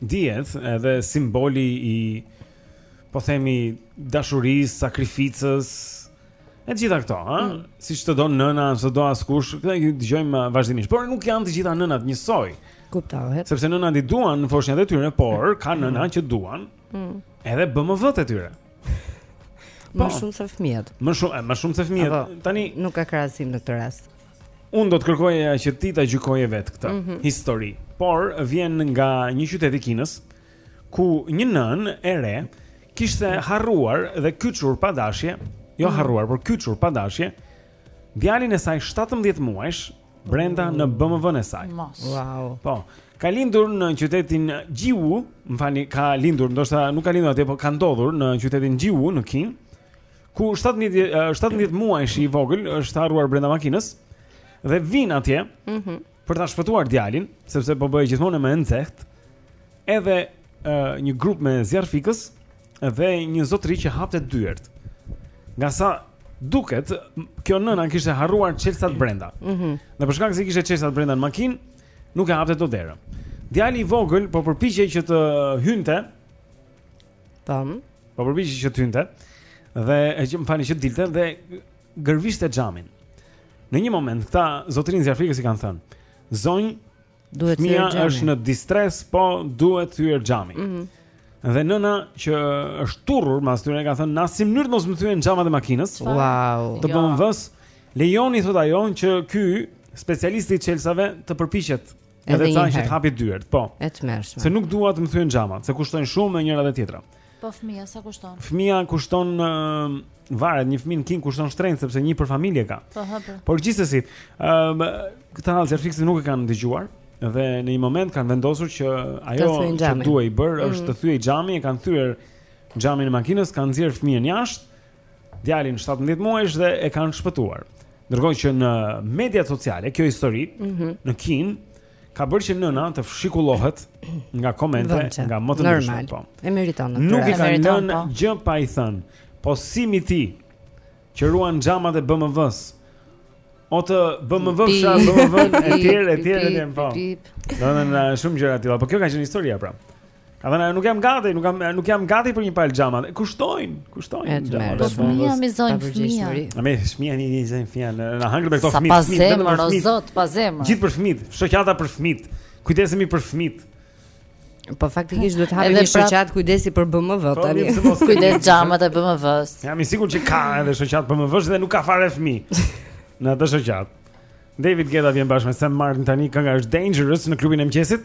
dihet edhe simboli i po themi dashurisë, sakrificës e të gjitha këto, ha? Mm. Siç të do nëna, s'të do askush, këta i dëgjojmë uh, vazhdimisht. Por nuk janë të gjitha nënat njësoj. Kuptohet. Sepse nënat i duan ë foshnjat e tyre, por ka mm. nëna që duan. Mm. Edhe BMW-t e tyre. Po, më shumë se fëmijët. Më shumë, më shumë se fëmijët. Tani nuk ka krahasim në këtë rast. Unë do të kërkoja që ti ta gjykoje vetë këtë mm -hmm. histori. Por vjen nga një qytet i Kinës ku një nënë e re kishte harruar dhe kyçur pa dashje, jo mhm. harruar, por kyçur pa dashje, djalin e saj 17-muajsh brenda në BMW-n e saj. Wow. Po, ka lindur në qytetin Jiwu, më falni, ka lindur, ndoshta nuk ka lindur atje, por ka ndodhur në qytetin Jiwu në Kinë. ku 17 17-muajshi i vogël është harruar brenda makinës dhe vijnë atje. Mhm. Mm për ta shpëtuar djalin, sepse po bëhej gjithmonë më e nxehtë. Edhe uh, një grup me zjarrfikës dhe një zotëri që hapte dyert. Nga sa duket, kjo nëna kishte harruar çelësat brenda. Mhm. Mm dhe për shkak se i kishte çelësat brenda në makinë, nuk e hapte dot derën. Djali i vogël po përpiqej që të hynte Tam. Po përpiqej që të hynte dhe e që më falni që dilte dhe gërvishte xhamin. Në një moment këta zotërinj zjarrfikës i kanë thënë, "Zonjë, duhet thyer, është në distres, po duhet thyer xhami." Mm -hmm. Dhe nëna që është turrur, mas tyre ka thënë, "Në asnjë mënyrë mos më thyeni xhamat e makinës." Wow. Të BMW-së. Lejoni thotë ajo që ky specialisti i çelësave të përpiqet Edhe një herë. Edhe të hapë dyert, po. E tmerrshme. Se nuk dua të më thyeni xhamat, se kushtojnë shumë e njëra dhe tjetra. Po fëmija sa kushton? Fëmija kushton uh, varet, një fëmijë në Kinë kushton shtrenjtë sepse një për familje ka. Po, a po. Por gjithsesi, ë um, këta zjarrfikësit nuk e kanë dëgjuar dhe në një moment kanë vendosur që ajo që duhej bërë mm. është të thyhej xhami, e kanë thyer xhamin e makinës, kanë nxjerrë fëmijën jashtë djalin 17 muajsh dhe e kanë shpëtuar. Ndërkohë që në mediat sociale kjo histori mm -hmm. në Kinë ka bërë që nëna të fshikullohet nga komente, Vënqe. nga më të ndryshme. Po. E meriton atë. Nuk i kanë lënë po. gjë pa i thënë. Po si mi ti që ruan xhamat e BMW-s? O të BMW-fsha BMW etj etj etj po. Do të na shumë gjëra të tilla, po kjo ka qenë historia pra. Ka thënë, nuk jam gati, nuk jam nuk jam gati për një palë xhama. Kushtojnë, kushtojnë. Po fëmia me zonjë fëmia. A me fëmia një një zonjë fëmia. Na hangër me këto fëmijë. Sa pa zemër, o Zot, pa zemër. Gjithë për fëmit, shoqata për fëmit. Kujdesemi për fëmit. Po faktikisht duhet të hapim një pra- shoqatë kujdesi për BMW po, tani. Kujdes xhamat e BMW-s. Jam i sigurt që ka edhe shoqatë BMW-s dhe nuk ka fare fëmijë. Në atë shoqatë. David Guetta vjen bashkë me Sam Martin tani kënga është Dangerous në klubin e mëngjesit.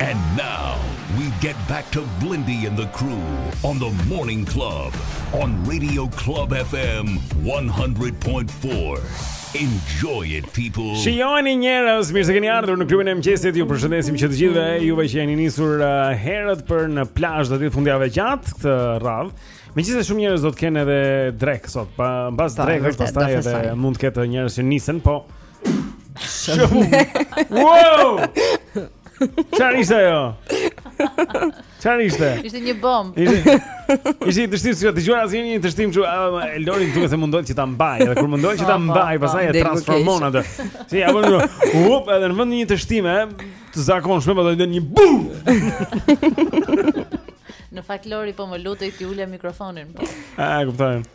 And now we get back to Blindy and the crew on the morning club on Radio Club FM 100.4. Enjoy it people. Shijojeni njerëz, mirë se keni ardhur në klubin e mëngjesit. Ju përshëndesim që të gjithëve juve që jeni nisur uh, herët për në plazh do jetë fundjavë e gjatë këtë radhë. Megjithëse shumë njerëz do të kenë edhe drekë sot, po mbas drekës pastaj edhe mund të ketë njerëz që nisen, po Shumë. Wow! Çfarë ishte ajo? Çfarë ishte? Ishte një bombë. Ishte. Ishte teshtimë s'e dëgjuar asnjë një teshtimë që Lori duket se mundon që ta mbajë, edhe kur mundon që ta po, po, mbajë, po, pastaj e transformon atë. Si ja vjen. Up, edhe në vend një teshtime të zakonshme, po del një bum. Në fakt Lori po më lutej t'i ulja mikrofonin. Po. A, kuptojmë.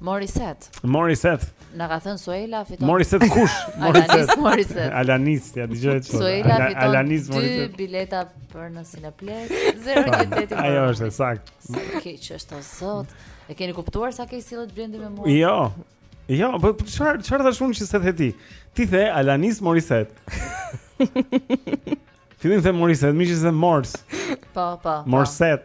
Moriset. Moriset. Na ka thënë Suela fiton. Moriset kush? Moriset. Moriset. Alanis, ja dëgjoj çfarë. Suela fiton. Alanis Moriset. Dy bileta për në Cineplex 018. Ajo është saktë. Keq është o zot. E keni kuptuar sa keq sillet Blendi me mua? Jo. Jo, po çfarë çfarë thashë unë që s'e the ti? Ti the Alanis Moriset. Fillim the Moriset, mëngjesi the Mors. Po, po. po. Morset.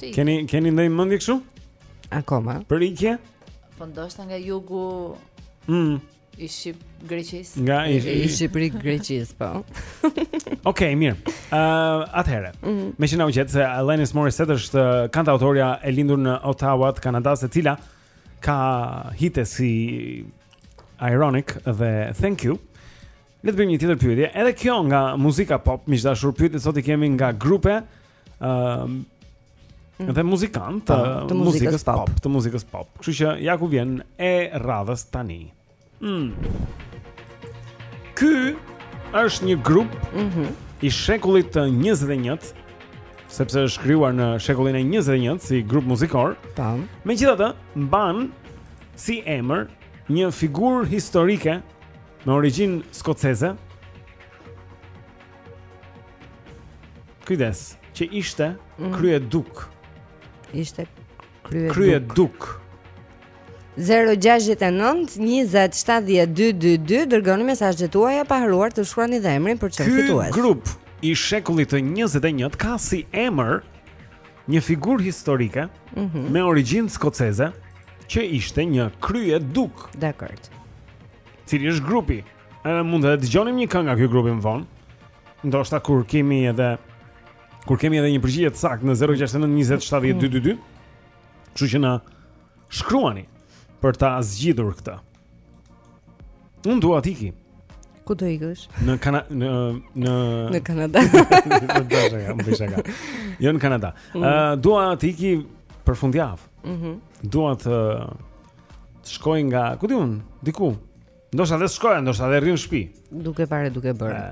Ti. Keni keni ndonjë mendje kështu? Akoma. Për ikje? Po ndoshta nga jugu. Mm. I shqip Greqisë. Nga i, i, i Shqipëri Greqisë, po. Okej, okay, mirë. Ë, uh, atëherë. Mm -hmm. Meqë na u gjet se Alanis Morissette është uh, kantautorja e lindur në Ottawa, të Kanadas, e cila ka hite si Ironic dhe Thank You. Le të bëjmë një tjetër pyetje. Edhe kjo nga muzika pop, miq të dashur, pyetjet sot i kemi nga grupe ë uh, dhe muzikant po, të muzikës, muzikës pop, të muzikës pop. Kështu që ja ku vjen e radhës tani. Mm. Ky është një grup mm -hmm. i shekullit të 21-t, sepse është krijuar në shekullin e 21-t si grup muzikor. Tam. Megjithatë, mban si emër një figurë historike Me origjinë skoceze. Kujdes, që ishte mm. kryedukë. Ishte krye, kryedukë. 0-6-9-27-12-2 Dërgoni mesazhet tuaja pa harruar të shkruani dhe emrin për të qenë fitues Ky grup i shekullit të 21 ka si emër një figurë historike mm -hmm. me origjinë skoceze që ishte një kryedukë Dakord Cili është grupi? Edhe mund të dëgjonim një këngë nga ky grup më vonë. Ndoshta kur kemi edhe kur kemi edhe një përgjigje të saktë në 069 20 70 222. Kështu që na shkruani për ta zgjidhur këtë. Unë dua të iki. Ku do ikësh? Në Kanada në në në Kanada. Në Kanada, më bëj Jo në Kanada. Ëh, mm. uh, dua të iki për fundjavë. Mhm. Mm dua të të shkoj nga, ku di unë, diku. Ndoshta dhe shkoj, ndoshta dhe rri në shtëpi. Duke parë, duke bërë.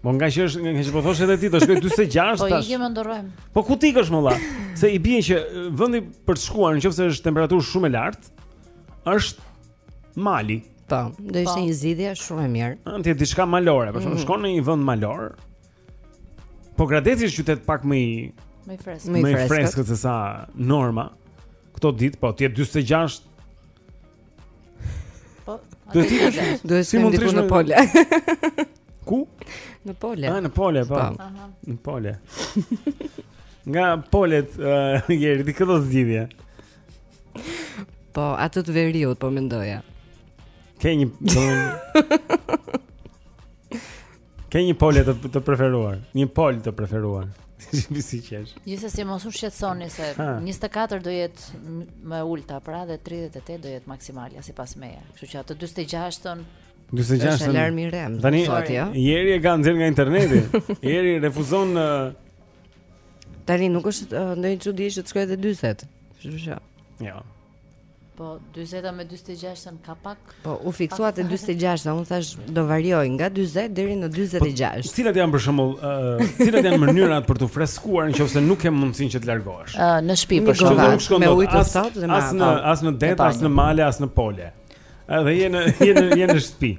Po nga që është, nga që po thoshe edhe ti, do shkojë 46 tash. Po i më ndorrojm. Po ku t'ikësh molla? Se i bie që vendi për të shkuar, nëse është temperaturë shumë e lartë, është mali. Po, do ishte po. një zgjidhje shumë e mirë. Anti diçka malore, për shkak mm. shkon në një vend malor, Pogradeci është qytet pak më i më i freskët, më i freskët se sa norma. Këto ditë po të jetë 46. Po, do të thësh, do të simun diku në pole. Ku? Në pole. Ah, në pole, po. Aha. Në pole. Nga polet, uh, jeri, ti këto zgjidhje. Po, atë të veriut, po mendoja. Ke një... Ke një pole të, të preferuar, një pol të preferuar. Shumë si qesh. Gjithsesi mos u shqetësoni se 24 do jetë më e ulta pra dhe 38 do jetë maksimalja sipas meje. Kështu që atë 46-ën 46-ën është alarm i rremë. Tani ieri e ka nxjerrë nga interneti. Ieri refuzon në Tani nuk është ndonjë çudi që të shkojë te 40. Kështu që. Jo. Po, 40 me 46 ka pak. Po, u fiksua te 46, sa unë thash do varioj nga 40 deri në 46. Po, cilat janë për shembull, uh, cilat janë mënyrat për t'u freskuar nëse nuk ke mundësinë që të largohesh? Uh, në shtëpi për shembull, me ujë të ftohtë dhe me as në as në det, as në male, as në pole. Edhe je në je në je në shtëpi.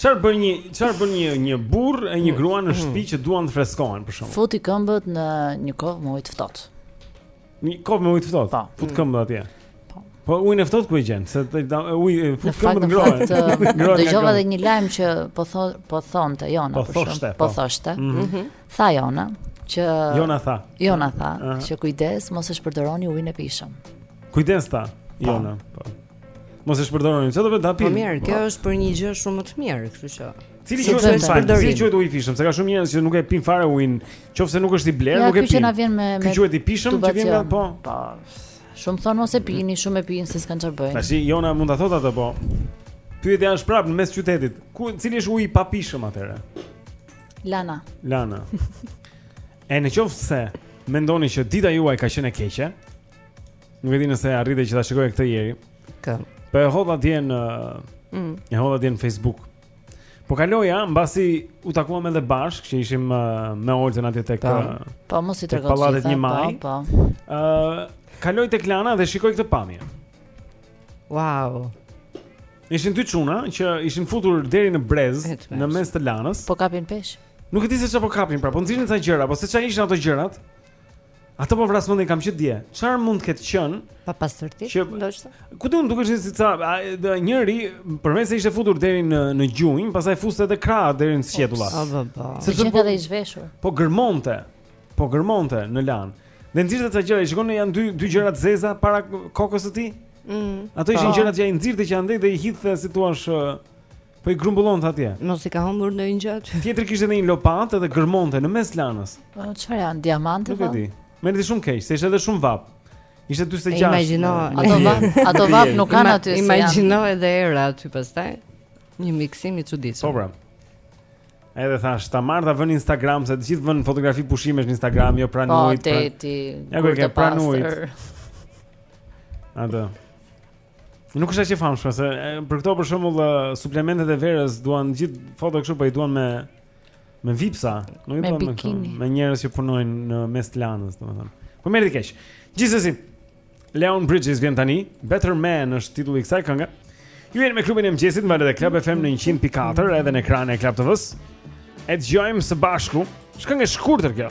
Çfarë bën një çfarë bën një një burrë e një grua në shtëpi që duan të freskohen për shembull? Futi këmbët në një kovë me ujë të ftohtë. Një kovë me ujë të ftohtë. Po. Fut këmbët atje. Po. Po ujin e ftohtë ku e gjen? Se të da ujë fut këmbët ngrohen. Ngrohen. Dëgjova edhe një lajm që po thon po thonte Jona po për shkak. Po, po thoshte. Mhm. Mhm. Tha Jona që Jona tha. Jona tha që kujdes mos e shpërdoroni ujin e pijshëm. Kujdes tha po. Jona. Po. Mos e shpërdoroni. Çfarë do të bëj ta pi? Po mirë, kjo është për një gjë shumë më të mirë, kështu që. Cili quhet ujë i pijshëm? Cili quhet ujë i pijshëm? Se ka shumë njerëz që nuk e pinë fare ujin, nëse nuk është i blerë, nuk e pinë. Ja, kjo që na vjen me me. Ky quhet i pijshëm, që vjen nga po. Po. Shumë thonë mos e pini, shumë e pinë se s'kanë çfarë bëjnë. Tashi Jona mund ta thotë atë po. Pyetja është prapë në mes qytetit. Ku cili është uji i papijshëm atëherë? Lana. Lana. e në qoftë se mendoni që dita juaj ka qenë e keqe, nuk e di nëse arrite që ta shikoje këtë ieri. Kë. Po e hodha dje në mm. e hodha dje në Facebook Po kaloja, mbasi u takuam edhe bashkë, që ishim uh, me Oltën atje tek. Po, uh, po mos i trego. Pallatet një maj. Po, po. Ë, uh, kaloj tek Lana dhe shikoj këtë pamje. Wow. Ishin dy çuna që ishin futur deri në brez, në mes të Lanës. Po kapin peshk. Nuk e di se çfarë po kapin, pra po nxirrin ca gjëra, po se ça ishin ato gjërat. Atë po vras mendin kam që dje. Çfarë mund të ketë qenë? Papastërti. Që ndoshta. Ku diun dukesh si ca njëri përveç se ishte futur deri në në gjunjë, pastaj fuste edhe krahët deri në sqetulla. Se po edhe i zhveshur. Po gërmonte. Po gërmonte në Lanë. Dhe nxirrte ca gjëra, shikon janë dy dy gjëra të zeza para kokës së tij. Mm. Ato ishin po. gjërat që ai nxirrte që andej dhe i hidhte si thua Po i grumbullonte atje. Mos i ka humbur ndonjë gjë aty. Tjetri kishte edhe një lopatë dhe gërmonte në mes Lanës. Po çfarë janë diamante? Nuk e di. Më erdhi shumë keq, se ishte edhe shumë vapë. Ishte 46. Imagjino, ato vapë, ato vapë nuk kanë aty. Imagjino edhe era aty pastaj. Një miksim i çuditshëm. Po bra. Edhe thashë, ta marr ta vë në Instagram se të gjithë vënë fotografi pushimesh në Instagram, jo pranë po, ujit. Po, pra... ti. Ja ku ke pranë ujit. Atë. Nuk është aq e famshme se për këto për shembull suplementet e verës duan gjithë foto kështu po i duan me me vipsa, nuk i duan me këto, me njerëz që punojnë në mes të Lanës, domethënë. Po më erdhi keq. Gjithsesi, Leon Bridges vjen tani, Better Man është titulli i kësaj kënge. Ju jeni me klubin e mëngjesit në valët e Club FM në 100.4 edhe në ekranin e Club TV-s. E dëgjojmë së bashku. Këngë e shkurtër kjo.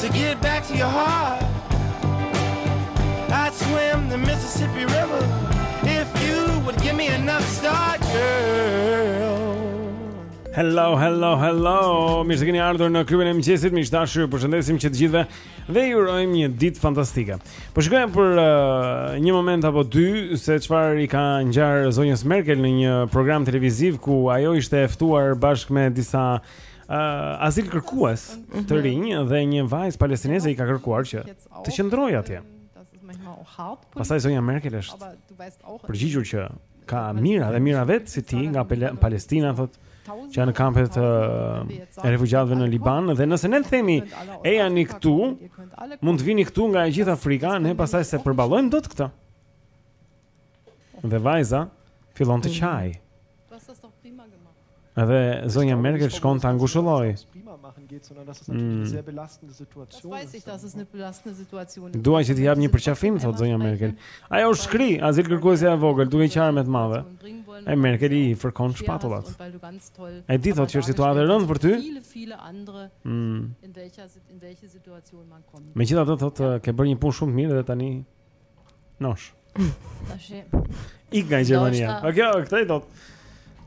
To get back to your heart I'd swim the Mississippi River If you would give me enough start, girl Hello, hello, hello Mirë se keni ardhur në klubin e mëngjesit Miq të dashur, ju përshëndesim që të gjithve Dhe ju urojmë një ditë fantastike Po shikojmë për uh, një moment apo dy Se çfarë i ka ngjarë zonjës Merkel Në një program televiziv Ku ajo ishte e ftuar bashkë me disa uh, azilkërkues mhm. të rinj dhe një vajzë palestineze i ka kërkuar që të qëndrojë atje. Pastaj zonja Merkel është përgjigjur që ka mijëra dhe mijëra vetë si ti nga Palestina thotë që janë në kampet e uh, refugjatëve në Liban dhe nëse ne themi ejani këtu, mund të vini këtu nga e gjithë Afrika, ne pastaj s'e përballojmë dot këtë. Dhe vajza fillon të mhm. qajë. Edhe zonja Merkel shkon ta ngushëllojë. Dua që t'i jap një përqafim, thotë zonja Merkel. Ajo u shkri, azilkërkuesja e vogël, duke qarë me të madhe. E Merkeli i fërkon shpatullat. E di thotë që është situatë e rëndë për ty? Mm. Megjithatë thotë, ke bërë një punë shumë të mirë dhe tani... Mm. Nosh. Tash. Ik nga Gjermania. Okej, okay, okay, këtë i thot.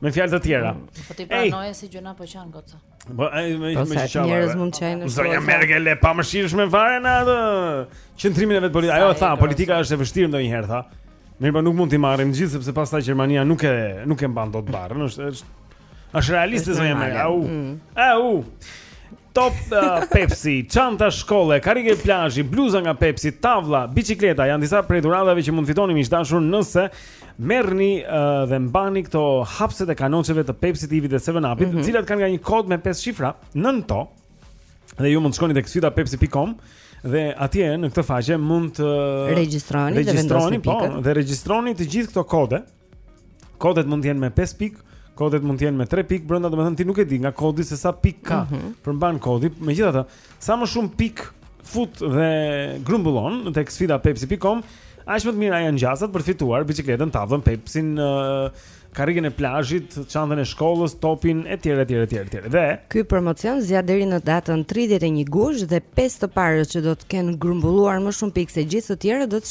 Me fjalë të tjera. Mm, po ti pranoje si gjëna po qan goca. Po ai më më shqava. Po njerëz mund të qajnë. Zonja Merkel e pamëshirshme fare në atë qëndrimin e vet politik. Ajo tha, politika është e vështirë ndonjëherë tha. Mirë, po nuk mund t'i marrim të gjithë sepse pastaj Gjermania nuk e nuk e mban dot barrën, është është Është realiste zonja Male. Au. Mm. Au. Top uh, Pepsi, çanta shkolle, karrige plazhi, bluza nga Pepsi, tavla, biçikleta janë disa prej dhuratave që mund të fitoni miq të dashur nëse merrni uh, dhe mbani këto hapset e kanoçeve të Pepsi-t dhe 7 Up-it, mm -hmm. të cilat kanë nga një kod me 5 shifra, nën to. Dhe ju mund të shkoni tek sfida pepsi.com dhe atje në këtë faqe mund të regjistroni dhe vendosni po, pikët. Po, dhe regjistroni të gjithë këto kode. Kodet mund të jenë me 5 pikë, kodet mund të jenë me 3 pikë brenda, domethënë ti nuk e di nga kodi se sa pikë ka. Mm -hmm. Përmban kodi, megjithatë, sa më shumë pikë fut dhe grumbullon tek sfida pepsi.com, aq më të mira janë gjasat për të fituar biçikletën, tavllën, pepsin, uh, karrigen e plazhit, çantën e shkollës, topin etj etj etj etj. Dhe ky promocion zgjat deri në datën 31 gusht dhe pesë të parët që do të kenë grumbulluar më shumë pikë se gjithë të tjerët do të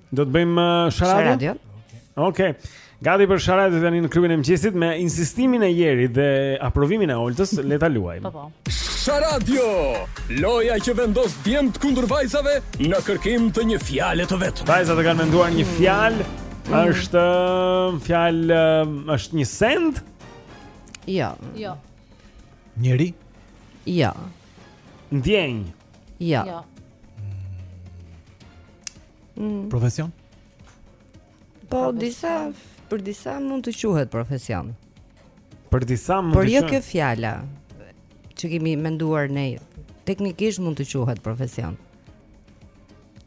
Do të bëjmë uh, Sharadion? Sharadion. Okej. Okay. Gati për Sharadion tani në klubin e mëngjesit me insistimin e Jerit dhe aprovimin e Oltës, le ta luajmë. Po po. Sharadio, loja që vendos djemt kundër vajzave në kërkim të një fjale të vetme. Vajzat e kanë menduar një fjalë, mm. është uh, fjalë uh, është një send? Jo. Jo. Njeri? Jo. Ndjenjë. Jo. Jo. Mm. Profesion? Po disa për disa mund të quhet profesion. Për disa mund të quhet. Por jo kjo fjala që kemi menduar ne teknikisht mund të quhet profesion.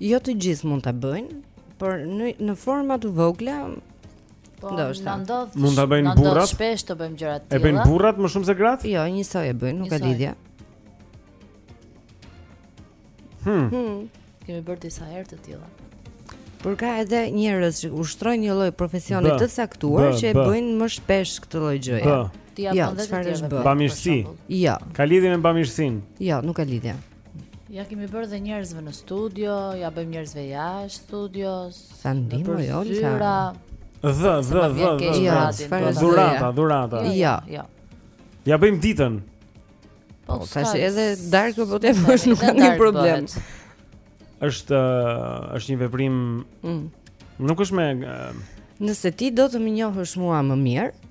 Jo të gjithë mund ta bëjnë, por në në forma të vogla po, ndoshta. Mund ta bëjnë burrat. Ne shpesh të bëjmë gjëra të tilla. E bëjnë burrat më shumë se gratë? Jo, njësoj e bëjnë, nuk ka lidhje. Hmm. hmm. Kemi bërë disa herë të tilla. Por ka edhe njerëz që ushtrojnë një lloj profesioni të caktuar që e bëjnë më shpesh këtë lloj gjëje. Ti ja bën vetë të tjerëve. Bamirësi. Jo. Ka lidhje me bamirësinë? Jo, nuk ka lidhje. Ja kemi bërë dhe njerëzve në studio, ja bëjmë njerëzve jashtë studios. Sa ndihmë më jol ka. Dhë, dhë, dhë, dhë. Ja, çfarë dhurata, dhurata. Jo, ja. Jo, jo. Ja bëjmë ditën. Po, po tash edhe darkë po të bësh nuk ka ndonjë problem. Është është një veprim. Mm. Nuk është me Nëse ti do të më njohësh mua më mirë,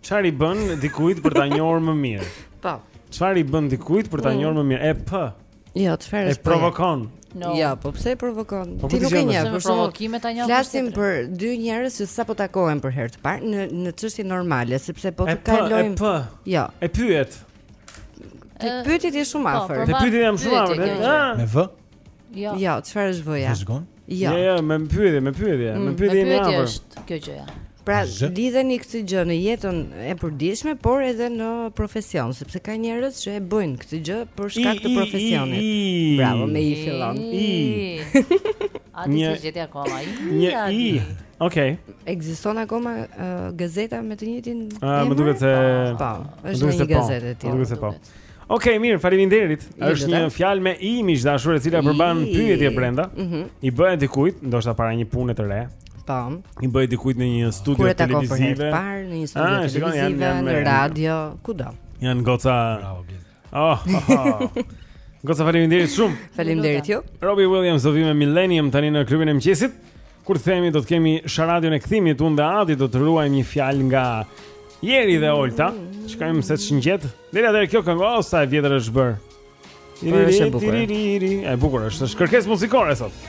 Çfarë i bën dikujt për ta njohur më mirë? Po. Çfarë i bën dikujt për ta mm. njohur më mirë? E p. Jo, çfarë është? E provokon. No. Ja, po pse e provokon? Po ti nuk e njeh, për provokime ta njohësh. Flasim për dy njerëz që sapo takohen për herë të parë në në çështje normale, sepse po të kalojmë. E p. Jo. E pyet. Te pyetjet je shumë po, afër. Te pyetjet jam shumë afër. Me v. Jo. Jo, çfarë është V-ja? Çfarë shkon? Jo. Jo, jo, me pyetje, me pyetje, mm, me pyetje jemi afër. Pyetje është kjo gjëja. Pra, lidheni këtë gjë në jetën e përditshme, por edhe në profesion, sepse ka njerëz që e bëjnë këtë gjë për shkak të profesionit. Bravo, me i fillon. A ti s'e gjeti akoma? Një i. Okej. Ekziston akoma gazeta me të njëjtin emër? Ah, më duket se po, është një gazetë tjetër. Më duket se po. Ok, mirë, faleminderit. Është një fjalë me i miq dashur e cila përmban pyetje brenda. Mm -hmm. I bëhet dikujt, ndoshta para një pune të re. Tam. Po. I bëhet dikujt në një studio Kure televizive. Kur parë në një studio ah, televizive, janë, janë, në radio, kudo. Jan goca. Bravo, Blendi. Oh, oh, oh. goca faleminderit shumë. Faleminderit ju. Robbie Williams do vi me Millennium tani në klubin e mëngjesit. Kur kthehemi do të kemi sharadën e kthimit, unë dhe Adi do të ruajmë një fjalë nga Jeri dhe Olta. Shikojmë se ç'ngjet. Mirë, atëherë kjo këngë oh, sa e vjetër është bër. Është e bukur. Është e bukur, është kërkesë muzikore sot.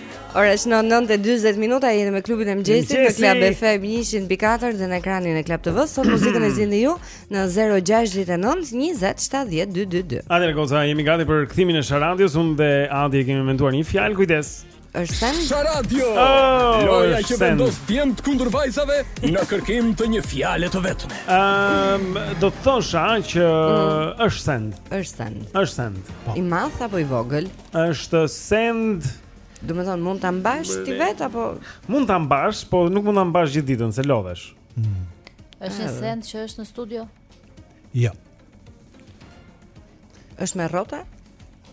Ora është 9:40 minuta, jemi me klubin e mëngjesit në Club FM 104 dhe në ekranin e Club TV. Sot muzikën e zgjidhni ju në 069 20 70 222. Atëherë goca, jemi gati për kthimin e Sharadios, unë dhe Adi e kemi menduar një fjalë, kujdes. Është Sharadio. Oh, Loja që vendos djemtë kundër vajzave në kërkim të një fjale të vetme. Ëm, um, do të thosha që mm. është send. Është send. Është send. Po. I madh apo i vogël? është send Domethënë, mund ta mbash ti vetë, apo... Mund ta mbash, po nuk mund ta mbash gjithë ditën, se lodhesh. Mm. është një send që është në studio? Jo. është me rrota?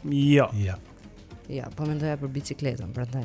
Jo. Jo, jo, po mendoja për bicikletën, prandaj.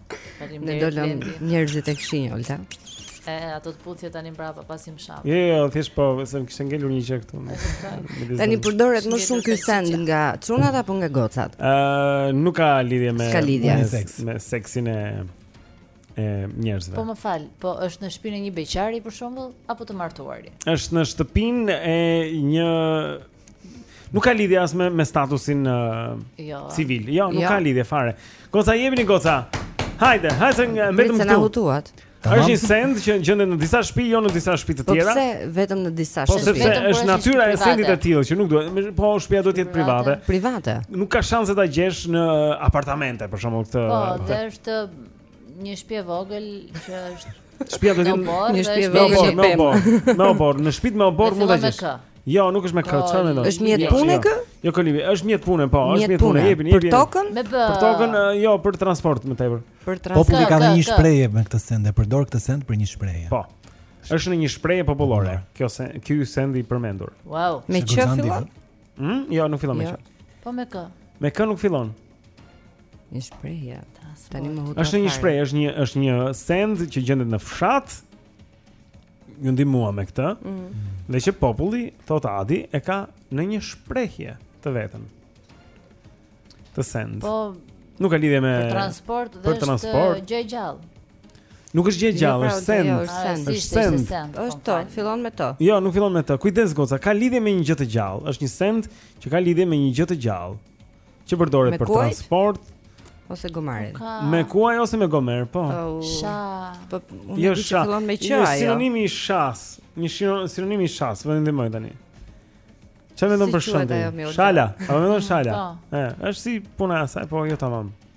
Në do lëm njerëzit e fshinj Olta. E ato të puthjet tani mbrapa pasi më shave. Jo, jo, thjesht po, se më kishte ngelur një gjë këtu. Tani përdoret më shumë ky send nga çunat apo nga gocat? Ë, nuk ka lidhje me me seks, me seksin e e njerëzve. Po më fal, po është në shtëpinë e një beqari për shembull apo të martuari? Është në shtëpinë e një Nuk ka lidhje as me me statusin uh, jo. civil. Jo, nuk jo. ka lidhje fare. Goca jepini goca. Hajde, hajde nga vetëm këtu. Hutuat. Është një send që gjendet në disa shtëpi, jo në disa shtëpi të tjera. Po pse vetëm në disa shtëpi? Po sepse është natyra e sendit të tillë që nuk duhet, po shtëpia duhet të jetë private. Private. Nuk ka shanse ta gjesh në apartamente për shembull këtë. Po, është një shtëpi e vogël që është Shtëpia duhet të jetë një shtëpi e vogël me oborr. Me oborr, në shtëpi me oborr mund ta gjesh. Jo, nuk është me kë, çfarë mendon? Është mjet pune kë? Jo, kolivi, është mjet pune, po, është mjet pune. Jepini, jepini. Për tokën? Për tokën, jo, për transport më tepër. Për transport. Populli ka një shprehje me këtë send, e përdor këtë send për një shprehje. Po. Është në një shprehje popullore. Po. Kjo se ky send i përmendur. Wow. Me ç fillon? Hm, jo, nuk fillon me ç. Jo. Po me kë? Me kë nuk fillon? Një shprehje. Tani më hutuat. Është një shprehje, është një është një send që gjendet në fshat. Ju ndihmova me këtë. Mm -hmm. Dhe që populli, thot Adi, e ka në një shprehje të vetën. Të send. Po nuk ka lidhje me për transport dhe për transport. është gjë e gjallë. Nuk është gjë e jo, gjallë, pra, është send. Jo, është send. Është send. Është të, fillon me të. Jo, nuk fillon me të. Kujdes goca, ka lidhje me një gjë të gjallë. Është një send që ka lidhje me një gjë të gjallë. Që përdoret për transport ose gomarin. Me kuaj ose me gomer, po. Sha. Po unë jo, di se fillon me qa ajo. Një sinonim i shas, një sinonim i shas, ju ndihmoj tani. Çfarë mendon për shëndet? Shala, a mendon shala? Po. Ë, është si puna e asaj, po jo tamam.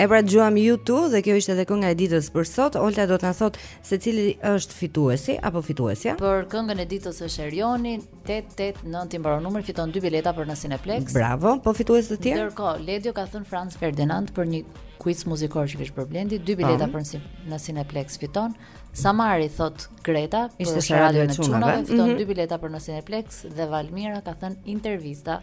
E pra dëgjuam U2 dhe kjo ishte edhe kënga e ditës për sot. Olta do të na thot se cili është fituesi apo fituesja. Për këngën e ditës është Erioni 889 i mbaron numri fiton dy bileta për në Cineplex. Bravo, po fitues të tjerë. Ndërkohë Ledio ka thën Franz Ferdinand për një quiz muzikor që kishte Blendi, dy bileta për në Cineplex fiton. Samari thot Greta, për ishte te radio e çunave, fiton mhm. dy bileta për në Cineplex dhe Valmira ka thën intervista